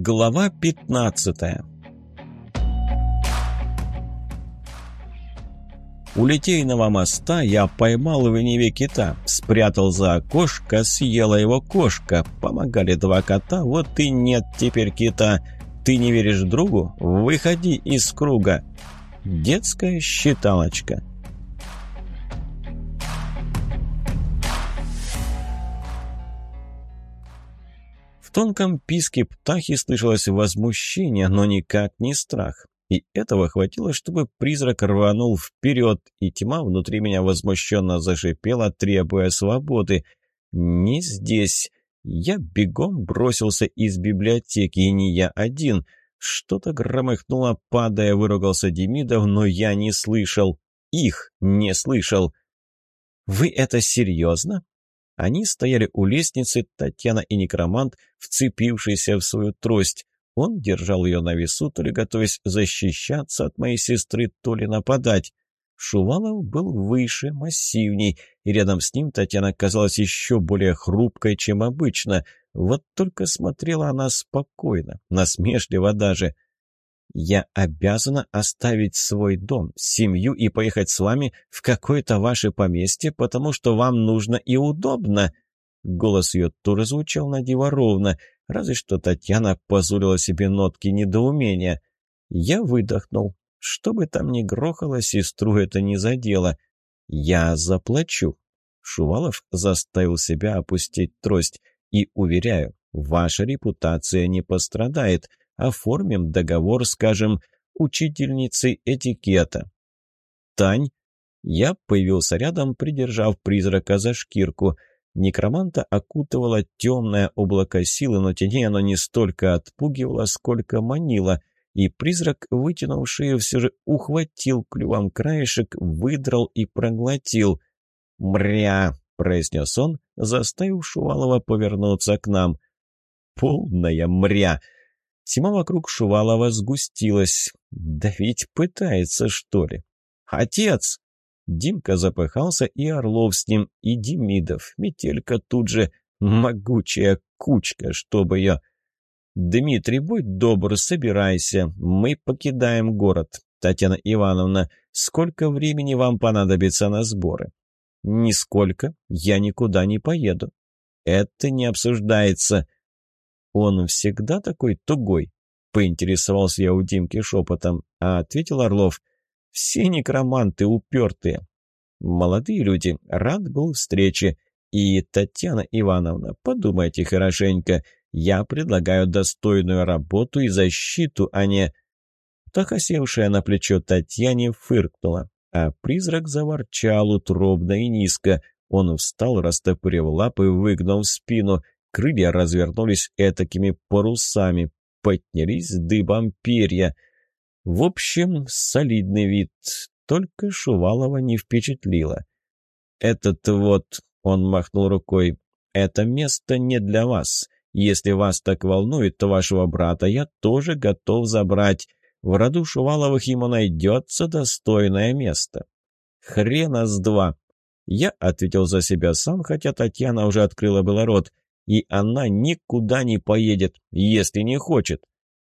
Глава 15 У Литейного моста я поймал в Неве кита, спрятал за окошко, съела его кошка. Помогали два кота, вот и нет теперь кита. Ты не веришь другу? Выходи из круга. Детская считалочка. В тонком писке птахи слышалось возмущение, но никак не страх. И этого хватило, чтобы призрак рванул вперед, и тьма внутри меня возмущенно зашипела, требуя свободы. «Не здесь!» Я бегом бросился из библиотеки, и не я один. Что-то громыхнуло, падая, выругался Демидов, но я не слышал. Их не слышал. «Вы это серьезно?» Они стояли у лестницы, Татьяна и некромант, вцепившиеся в свою трость. Он держал ее на весу, то ли готовясь защищаться от моей сестры, то ли нападать. Шувалов был выше, массивней, и рядом с ним Татьяна казалась еще более хрупкой, чем обычно. Вот только смотрела она спокойно, насмешливо даже — я обязана оставить свой дом, семью и поехать с вами в какое-то ваше поместье, потому что вам нужно и удобно». Голос ее тоже звучал на диво ровно, разве что Татьяна позволила себе нотки недоумения. Я выдохнул. Что бы там ни грохало, сестру это не задело. «Я заплачу». Шувалов заставил себя опустить трость. «И, уверяю, ваша репутация не пострадает. Оформим договор, скажем, учительницей этикета. Тань. Я появился рядом, придержав призрака за шкирку. Некроманта окутывало темное облако силы, но теней оно не столько отпугивало, сколько манило, и призрак, вытянув шею, все же ухватил клювом краешек, выдрал и проглотил. «Мря!» — произнес он, заставив Шувалова повернуться к нам. «Полная мря!» Тьма вокруг Шувалова сгустилась. Да ведь пытается, что ли? «Отец!» Димка запыхался, и Орлов с ним, и Демидов. Метелька тут же могучая кучка, чтобы ее... «Дмитрий, будь добр, собирайся. Мы покидаем город. Татьяна Ивановна, сколько времени вам понадобится на сборы?» «Нисколько. Я никуда не поеду». «Это не обсуждается». «Он всегда такой тугой?» — поинтересовался я у Димки шепотом, а ответил Орлов. «Все некроманты упертые». «Молодые люди, рад был встрече. И, Татьяна Ивановна, подумайте хорошенько. Я предлагаю достойную работу и защиту, а не...» Так осевшая на плечо Татьяне фыркнула, а призрак заворчал утробно и низко. Он встал, растопырив лапы, выгнув спину. Крылья развернулись этакими парусами, поднялись дыбом перья. В общем, солидный вид, только Шувалова не впечатлило. «Этот вот», — он махнул рукой, — «это место не для вас. Если вас так волнует, то вашего брата я тоже готов забрать. В роду Шуваловых ему найдется достойное место». «Хрена с два!» Я ответил за себя сам, хотя Татьяна уже открыла было рот и она никуда не поедет, если не хочет.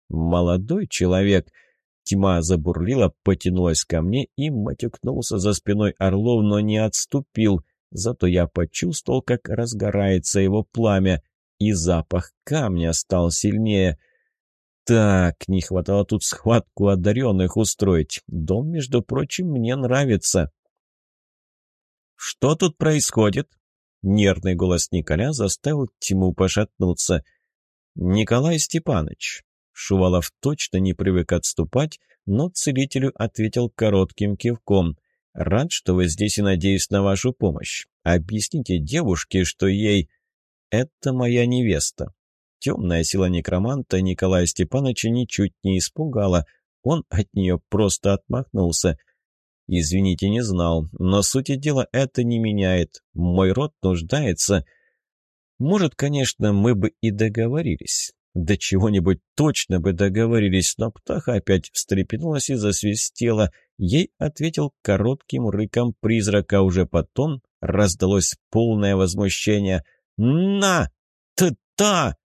Молодой человек. Тьма забурлила, потянулась ко мне и матюкнулся за спиной Орлов, но не отступил. Зато я почувствовал, как разгорается его пламя, и запах камня стал сильнее. Так, не хватало тут схватку одаренных устроить. Дом, между прочим, мне нравится. «Что тут происходит?» Нервный голос Николя заставил Тиму пошатнуться. «Николай Степанович». Шувалов точно не привык отступать, но целителю ответил коротким кивком. «Рад, что вы здесь и надеюсь на вашу помощь. Объясните девушке, что ей...» «Это моя невеста». Темная сила некроманта Николая Степановича ничуть не испугала. Он от нее просто отмахнулся – «Извините, не знал, но сути дела это не меняет. Мой род нуждается...» «Может, конечно, мы бы и договорились. До чего-нибудь точно бы договорились, но птаха опять встрепенулась и засвистела. Ей ответил коротким рыком призрака, уже потом раздалось полное возмущение. «На! Та-та!»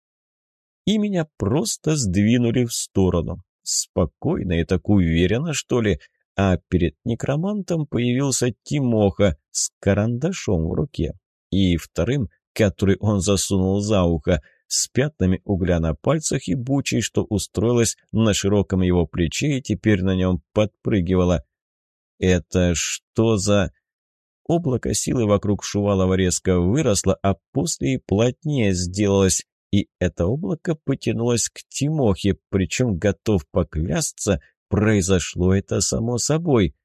И меня просто сдвинули в сторону. Спокойно и так уверенно, что ли а перед некромантом появился Тимоха с карандашом в руке и вторым, который он засунул за ухо, с пятнами угля на пальцах и бучей, что устроилась на широком его плече и теперь на нем подпрыгивала. «Это что за...» Облако силы вокруг Шувалова резко выросло, а после и плотнее сделалось, и это облако потянулось к Тимохе, причем готов поклясться, Произошло это само собой.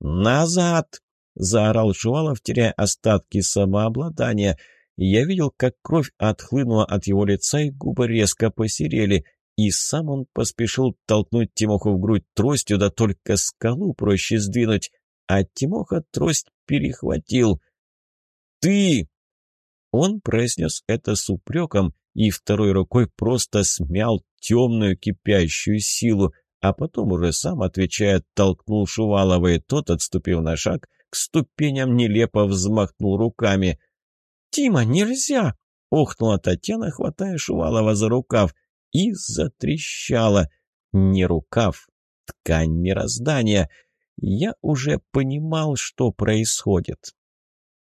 «Назад!» — заорал Шувалов, теряя остатки самообладания. Я видел, как кровь отхлынула от его лица, и губы резко посерели. И сам он поспешил толкнуть Тимоху в грудь тростью, да только скалу проще сдвинуть. А Тимоха трость перехватил. «Ты!» Он произнес это с упреком и второй рукой просто смял темную кипящую силу — а потом уже сам, отвечая, толкнул Шувалова, и тот, отступив на шаг, к ступеням нелепо взмахнул руками. «Тима, нельзя!» — охнула Татьяна, хватая Шувалова за рукав, и затрещала. Не рукав, ткань мироздания. Я уже понимал, что происходит.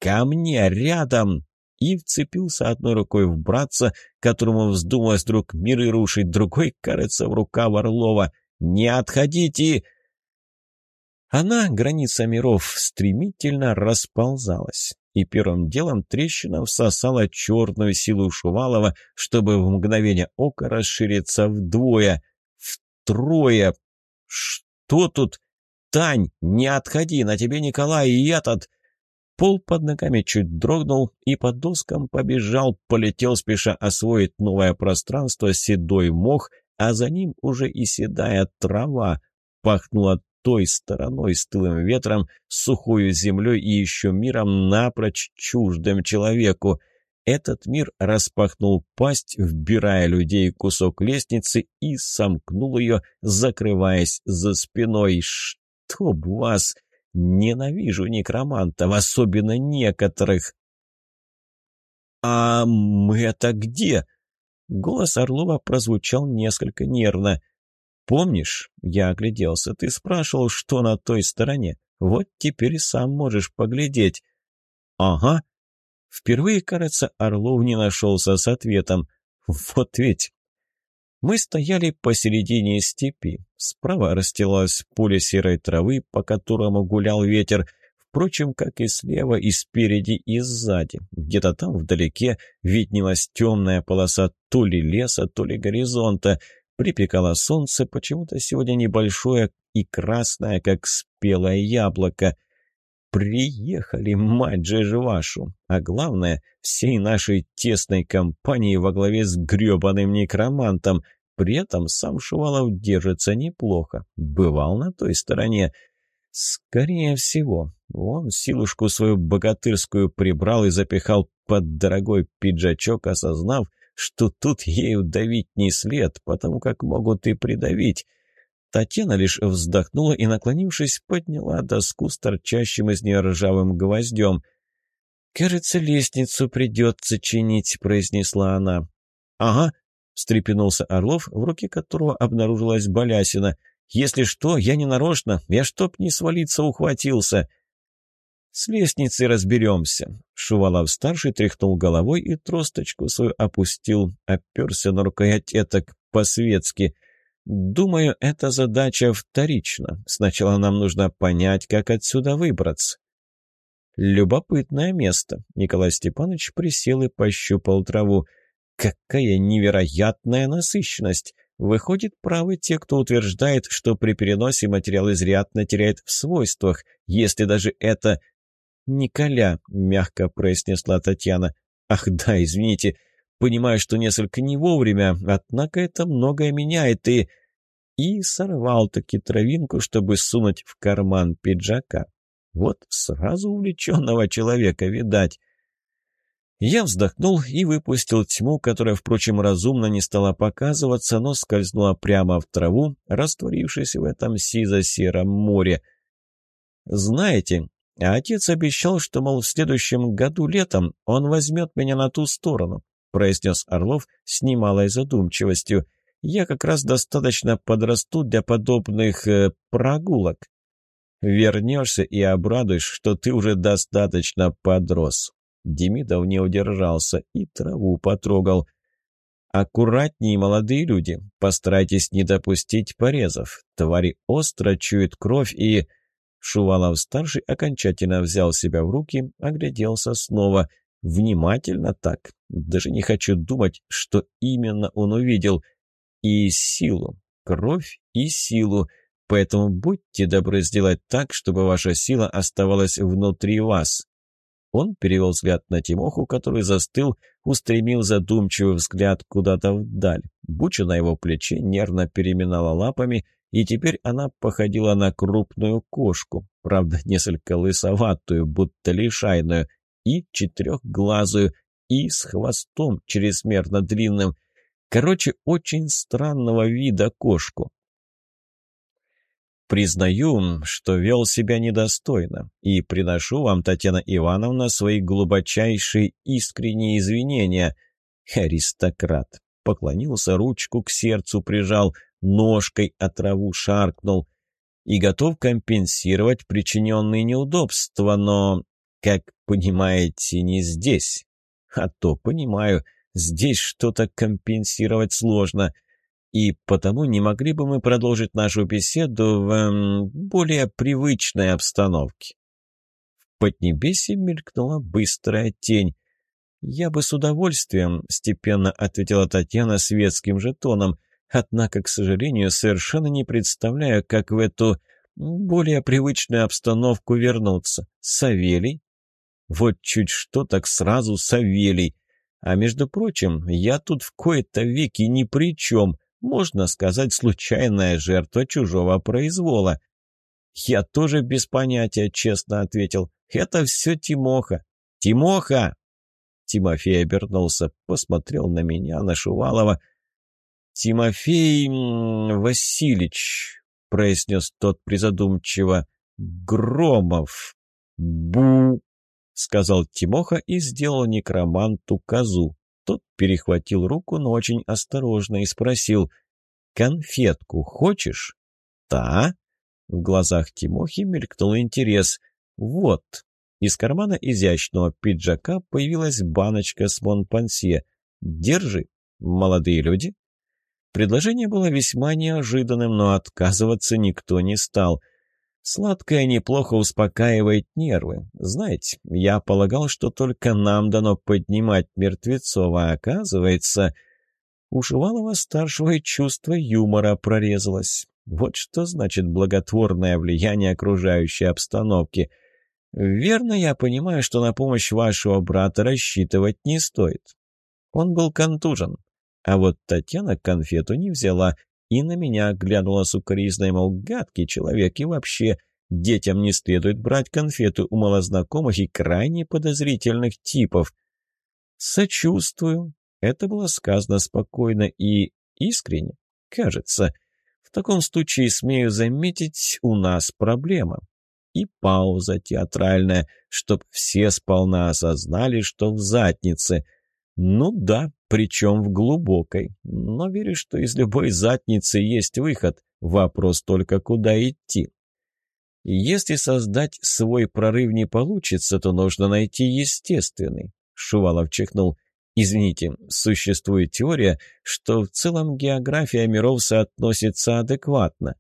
«Ко мне, рядом!» и вцепился одной рукой в братца, которому вздумалось вдруг миры рушить, другой, кажется, в рукав Орлова — «Не отходите!» Она, граница миров, стремительно расползалась, и первым делом трещина всосала черную силу Шувалова, чтобы в мгновение ока расшириться вдвое, втрое. «Что тут? Тань, не отходи, на тебе Николай и этот!» Пол под ногами чуть дрогнул, и по доскам побежал, полетел, спеша освоить новое пространство, седой мох — а за ним уже и седая трава пахнула той стороной с тылым ветром, сухою землей и еще миром напрочь чуждым человеку. Этот мир распахнул пасть, вбирая людей кусок лестницы и сомкнул ее, закрываясь за спиной. «Чтоб вас! Ненавижу некромантов, особенно некоторых!» «А мы это где?» Голос Орлова прозвучал несколько нервно. «Помнишь?» — я огляделся. «Ты спрашивал, что на той стороне. Вот теперь сам можешь поглядеть». «Ага». Впервые, кажется, Орлов не нашелся с ответом. «Вот ведь мы стояли посередине степи. Справа расстилалось поле серой травы, по которому гулял ветер. Впрочем, как и слева, и спереди, и сзади. Где-то там вдалеке виднелась темная полоса то ли леса, то ли горизонта. Припекало солнце, почему-то сегодня небольшое и красное, как спелое яблоко. Приехали, мать же ж вашу! А главное, всей нашей тесной компании во главе с гребаным некромантом. При этом сам Шувалов держится неплохо. Бывал на той стороне. Скорее всего, он силушку свою богатырскую прибрал и запихал под дорогой пиджачок, осознав, что тут ею давить не след, потому как могут и придавить. Татьяна лишь вздохнула и, наклонившись, подняла доску с торчащим из нее ржавым гвоздем. «Кажется, лестницу придется чинить», — произнесла она. «Ага», — встрепенулся Орлов, в руке которого обнаружилась балясина. «Если что, я не нарочно, я чтоб не свалиться ухватился». «С лестницей разберемся». Шувалов-старший тряхнул головой и тросточку свою опустил, оперся на рукоять этак по-светски. Думаю, эта задача вторична. Сначала нам нужно понять, как отсюда выбраться. Любопытное место. Николай Степанович присел и пощупал траву. Какая невероятная насыщенность! Выходит, правы те, кто утверждает, что при переносе материал изрядно теряет в свойствах, если даже это... «Николя», — мягко произнесла Татьяна. «Ах да, извините, Понимаю, что несколько не вовремя, однако это многое меняет и... И сорвал таки травинку, чтобы сунуть в карман пиджака. Вот сразу увлеченного человека, видать. Я вздохнул и выпустил тьму, которая, впрочем, разумно не стала показываться, но скользнула прямо в траву, растворившись в этом сизо-сером море. Знаете, отец обещал, что, мол, в следующем году летом он возьмет меня на ту сторону произнес Орлов с немалой задумчивостью. «Я как раз достаточно подрасту для подобных э, прогулок. Вернешься и обрадуешь, что ты уже достаточно подрос». Демидов не удержался и траву потрогал. «Аккуратнее, молодые люди, постарайтесь не допустить порезов. Твари остро чуют кровь и...» Шувалов-старший окончательно взял себя в руки, огляделся снова – Внимательно так. Даже не хочу думать, что именно он увидел. И силу. Кровь и силу. Поэтому будьте добры сделать так, чтобы ваша сила оставалась внутри вас. Он перевел взгляд на Тимоху, который застыл, устремил задумчивый взгляд куда-то вдаль. Буча на его плече нервно переминала лапами, и теперь она походила на крупную кошку, правда, несколько лысоватую, будто лишайную, и четырехглазую, и с хвостом чрезмерно длинным. Короче, очень странного вида кошку. Признаю, что вел себя недостойно, и приношу вам, Татьяна Ивановна, свои глубочайшие искренние извинения. Аристократ. Поклонился, ручку к сердцу прижал, ножкой от траву шаркнул и готов компенсировать причиненные неудобства, но как понимаете, не здесь. А то, понимаю, здесь что-то компенсировать сложно. И потому не могли бы мы продолжить нашу беседу в эм, более привычной обстановке. В Поднебесье мелькнула быстрая тень. «Я бы с удовольствием», — степенно ответила Татьяна светским же тоном, «однако, к сожалению, совершенно не представляю, как в эту более привычную обстановку вернуться. Савелий?» Вот чуть что, так сразу Савелий. А между прочим, я тут в кои-то веки ни при чем. Можно сказать, случайная жертва чужого произвола. Я тоже без понятия, честно ответил. Это все Тимоха. Тимоха! Тимофей обернулся, посмотрел на меня, на Шувалова. «Тимофей Васильевич», — произнес тот призадумчиво, — «Громов». «Бу!» — сказал Тимоха и сделал некроманту козу. Перехватил руку, но очень осторожно и спросил «Конфетку хочешь?» «Та?» В глазах Тимохи мелькнул интерес. «Вот». Из кармана изящного пиджака появилась баночка с Монпансье. «Держи, молодые люди». Предложение было весьма неожиданным, но отказываться никто не стал – Сладкое неплохо успокаивает нервы. Знаете, я полагал, что только нам дано поднимать мертвецов, а оказывается... У Шувалова-старшего чувство юмора прорезалось. Вот что значит благотворное влияние окружающей обстановки. Верно я понимаю, что на помощь вашего брата рассчитывать не стоит. Он был контужен. А вот Татьяна конфету не взяла и на меня глянула сукоризной, мол, гадкий человек, и вообще детям не следует брать конфеты у малознакомых и крайне подозрительных типов. Сочувствую. Это было сказано спокойно и искренне, кажется. В таком случае, смею заметить, у нас проблема. И пауза театральная, чтоб все сполна осознали, что в заднице. Ну да, причем в глубокой. Но верю, что из любой задницы есть выход. Вопрос только, куда идти. Если создать свой прорыв не получится, то нужно найти естественный. Шувалов чихнул. Извините, существует теория, что в целом география миров соотносится адекватно.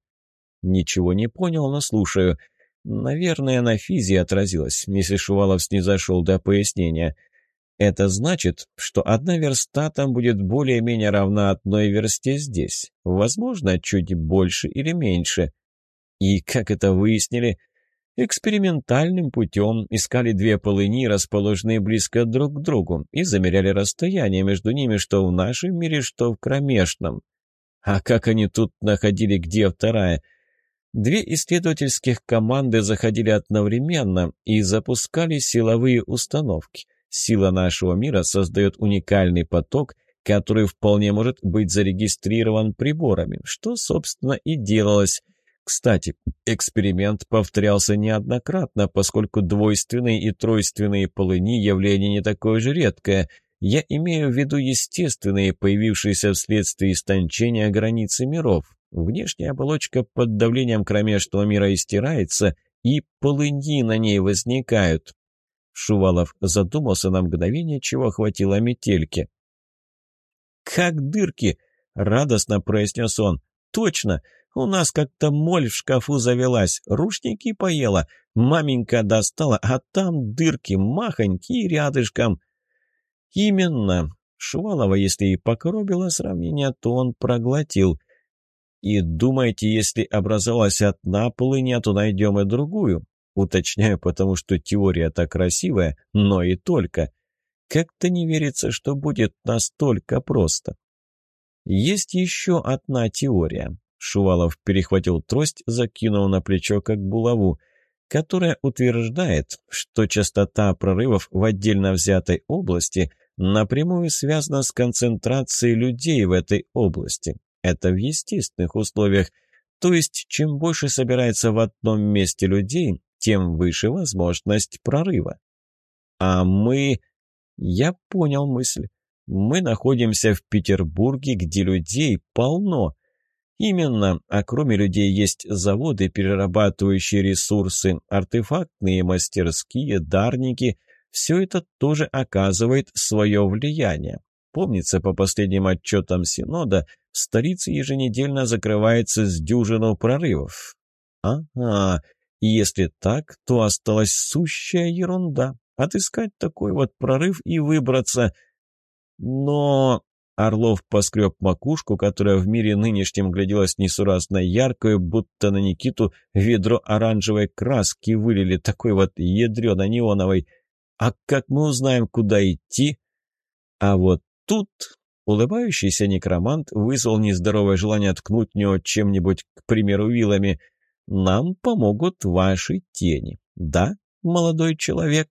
Ничего не понял, но слушаю. Наверное, на физии отразилось, если Шувалов снизошел до пояснения. Это значит, что одна верста там будет более-менее равна одной версте здесь. Возможно, чуть больше или меньше. И как это выяснили? Экспериментальным путем искали две полыни, расположенные близко друг к другу, и замеряли расстояние между ними, что в нашем мире, что в кромешном. А как они тут находили, где вторая? Две исследовательских команды заходили одновременно и запускали силовые установки. Сила нашего мира создает уникальный поток, который вполне может быть зарегистрирован приборами, что, собственно, и делалось. Кстати, эксперимент повторялся неоднократно, поскольку двойственные и тройственные полыни явление не такое же редкое. Я имею в виду естественные, появившиеся вследствие истончения границы миров. Внешняя оболочка под давлением кромешного мира истирается, и полыни на ней возникают. Шувалов задумался на мгновение, чего хватило метельке. «Как дырки!» — радостно произнес он. «Точно! У нас как-то моль в шкафу завелась, рушники поела, маменька достала, а там дырки махонькие рядышком». «Именно!» Шувалова, если и покоробило сравнение, то он проглотил. «И думаете, если образовалась одна полыня, то найдем и другую?» Уточняю, потому что теория-то красивая, но и только. Как-то не верится, что будет настолько просто. Есть еще одна теория. Шувалов перехватил трость, закинул на плечо как булаву, которая утверждает, что частота прорывов в отдельно взятой области напрямую связана с концентрацией людей в этой области. Это в естественных условиях. То есть, чем больше собирается в одном месте людей, тем выше возможность прорыва. А мы... Я понял мысль. Мы находимся в Петербурге, где людей полно. Именно, а кроме людей есть заводы, перерабатывающие ресурсы, артефактные мастерские, дарники. Все это тоже оказывает свое влияние. Помнится, по последним отчетам Синода, в столице еженедельно закрывается с дюжину прорывов. Ага, если так, то осталась сущая ерунда. Отыскать такой вот прорыв и выбраться. Но... Орлов поскреб макушку, которая в мире нынешнем гляделась несуразно яркую, будто на Никиту ведро оранжевой краски вылили, такой вот ядрено-неоновой. А как мы узнаем, куда идти? А вот тут улыбающийся некромант вызвал нездоровое желание ткнуть в него чем-нибудь, к примеру, вилами – нам помогут ваши тени. Да, молодой человек?»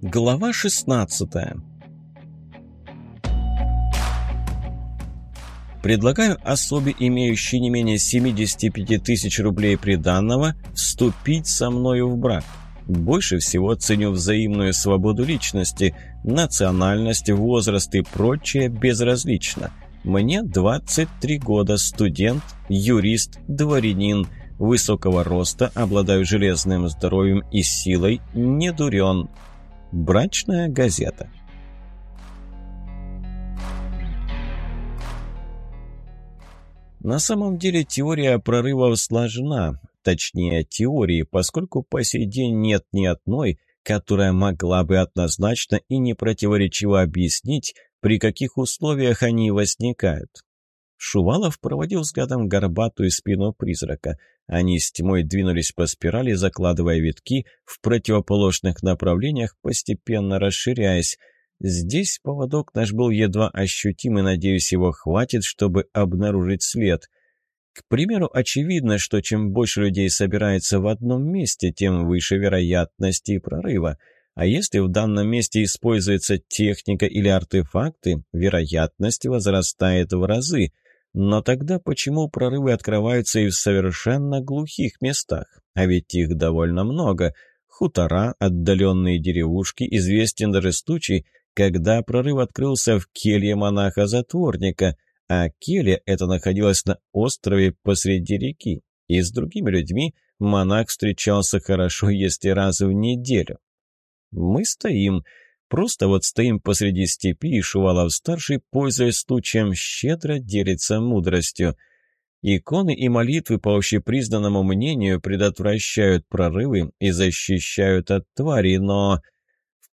Глава шестнадцатая Предлагаю особе, имеющей не менее 75 тысяч рублей приданного, вступить со мною в брак. Больше всего ценю взаимную свободу личности, национальность, возраст и прочее безразлично. Мне 23 года, студент, юрист, дворянин, высокого роста, обладаю железным здоровьем и силой, не дурен. Брачная газета. На самом деле теория прорывов сложна, точнее теории, поскольку по сей день нет ни одной, которая могла бы однозначно и непротиворечиво объяснить, при каких условиях они возникают. Шувалов проводил взглядом горбатую спину призрака. Они с тьмой двинулись по спирали, закладывая витки в противоположных направлениях, постепенно расширяясь. Здесь поводок наш был едва ощутим, и, надеюсь, его хватит, чтобы обнаружить след. К примеру, очевидно, что чем больше людей собирается в одном месте, тем выше вероятности прорыва. А если в данном месте используется техника или артефакты, вероятность возрастает в разы. Но тогда почему прорывы открываются и в совершенно глухих местах? А ведь их довольно много. Хутора, отдаленные деревушки, известен даже случай, когда прорыв открылся в келье монаха-затворника – а келья эта находилась на острове посреди реки, и с другими людьми монах встречался хорошо, если раз в неделю. Мы стоим, просто вот стоим посреди степи, и Шувалов-старший, пользуясь случаем, щедро делится мудростью. Иконы и молитвы, по общепризнанному мнению, предотвращают прорывы и защищают от тварей, но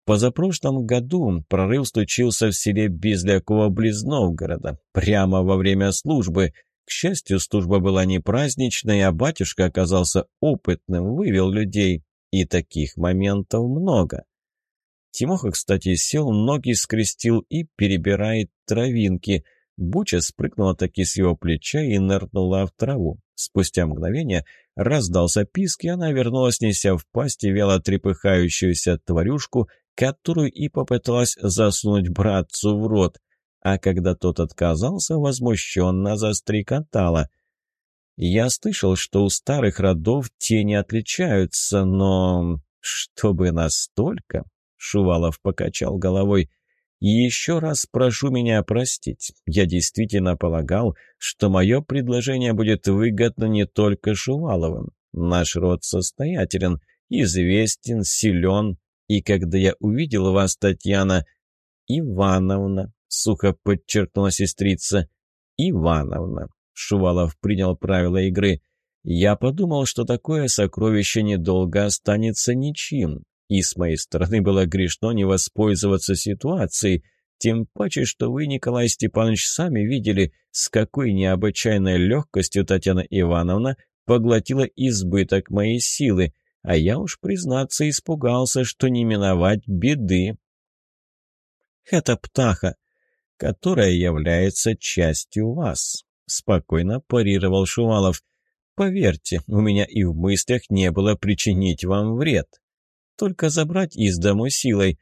позапрошлом году прорыв случился в селе Безлякова близ Новгорода, прямо во время службы. К счастью, служба была не праздничная, а батюшка оказался опытным, вывел людей. И таких моментов много. Тимоха, кстати, сел, ноги скрестил и перебирает травинки. Буча спрыгнула таки с его плеча и нырнула в траву. Спустя мгновение раздался писк, и она вернулась, неся в пасти вяло трепыхающуюся тварюшку которую и попыталась засунуть братцу в рот, а когда тот отказался, возмущенно застрекотала. Я слышал, что у старых родов тени отличаются, но... Чтобы настолько... Шувалов покачал головой. «Еще раз прошу меня простить. Я действительно полагал, что мое предложение будет выгодно не только Шуваловым. Наш род состоятелен, известен, силен, и когда я увидел вас, Татьяна... Ивановна, сухо подчеркнула сестрица. Ивановна. Шувалов принял правила игры. Я подумал, что такое сокровище недолго останется ничем. И с моей стороны было грешно не воспользоваться ситуацией, тем паче, что вы, Николай Степанович, сами видели, с какой необычайной легкостью Татьяна Ивановна поглотила избыток моей силы — а я уж, признаться, испугался, что не миновать беды. Это птаха, которая является частью вас, спокойно парировал Шувалов. Поверьте, у меня и в мыслях не было причинить вам вред. Только забрать из дому силой.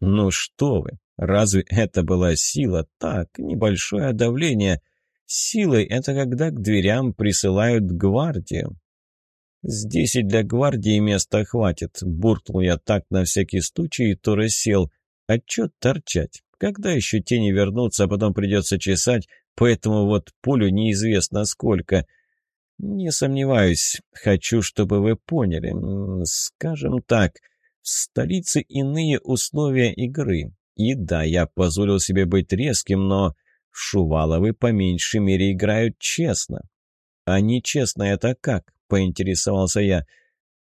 Ну что вы, разве это была сила? Так, небольшое давление. Силой это когда к дверям присылают гвардию. «Здесь и для гвардии места хватит», — буркнул я так на всякий случай и то рассел. «А чё торчать? Когда еще тени вернутся, а потом придется чесать, поэтому вот пулю неизвестно сколько». «Не сомневаюсь. Хочу, чтобы вы поняли. Скажем так, в столице иные условия игры. И да, я позволил себе быть резким, но Шуваловы по меньшей мере играют честно. А нечестно это как? — поинтересовался я.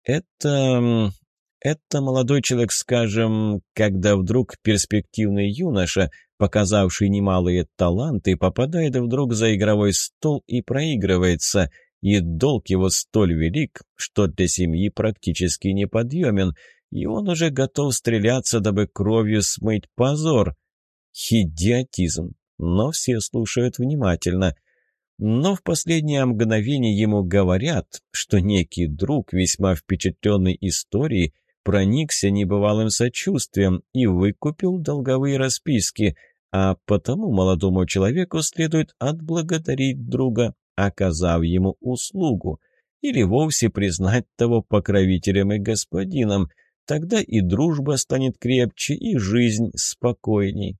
«Это... это молодой человек, скажем, когда вдруг перспективный юноша, показавший немалые таланты, попадает вдруг за игровой стол и проигрывается, и долг его столь велик, что для семьи практически неподъемен, и он уже готов стреляться, дабы кровью смыть позор. Идиотизм. Но все слушают внимательно». Но в последнее мгновение ему говорят, что некий друг, весьма впечатленный историей, проникся небывалым сочувствием и выкупил долговые расписки, а потому молодому человеку следует отблагодарить друга, оказав ему услугу, или вовсе признать того покровителем и господином, тогда и дружба станет крепче, и жизнь спокойней.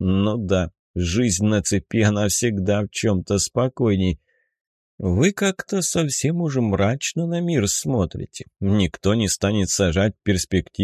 Ну да, жизнь на цепи, она всегда в чем-то спокойней. Вы как-то совсем уже мрачно на мир смотрите. Никто не станет сажать перспективу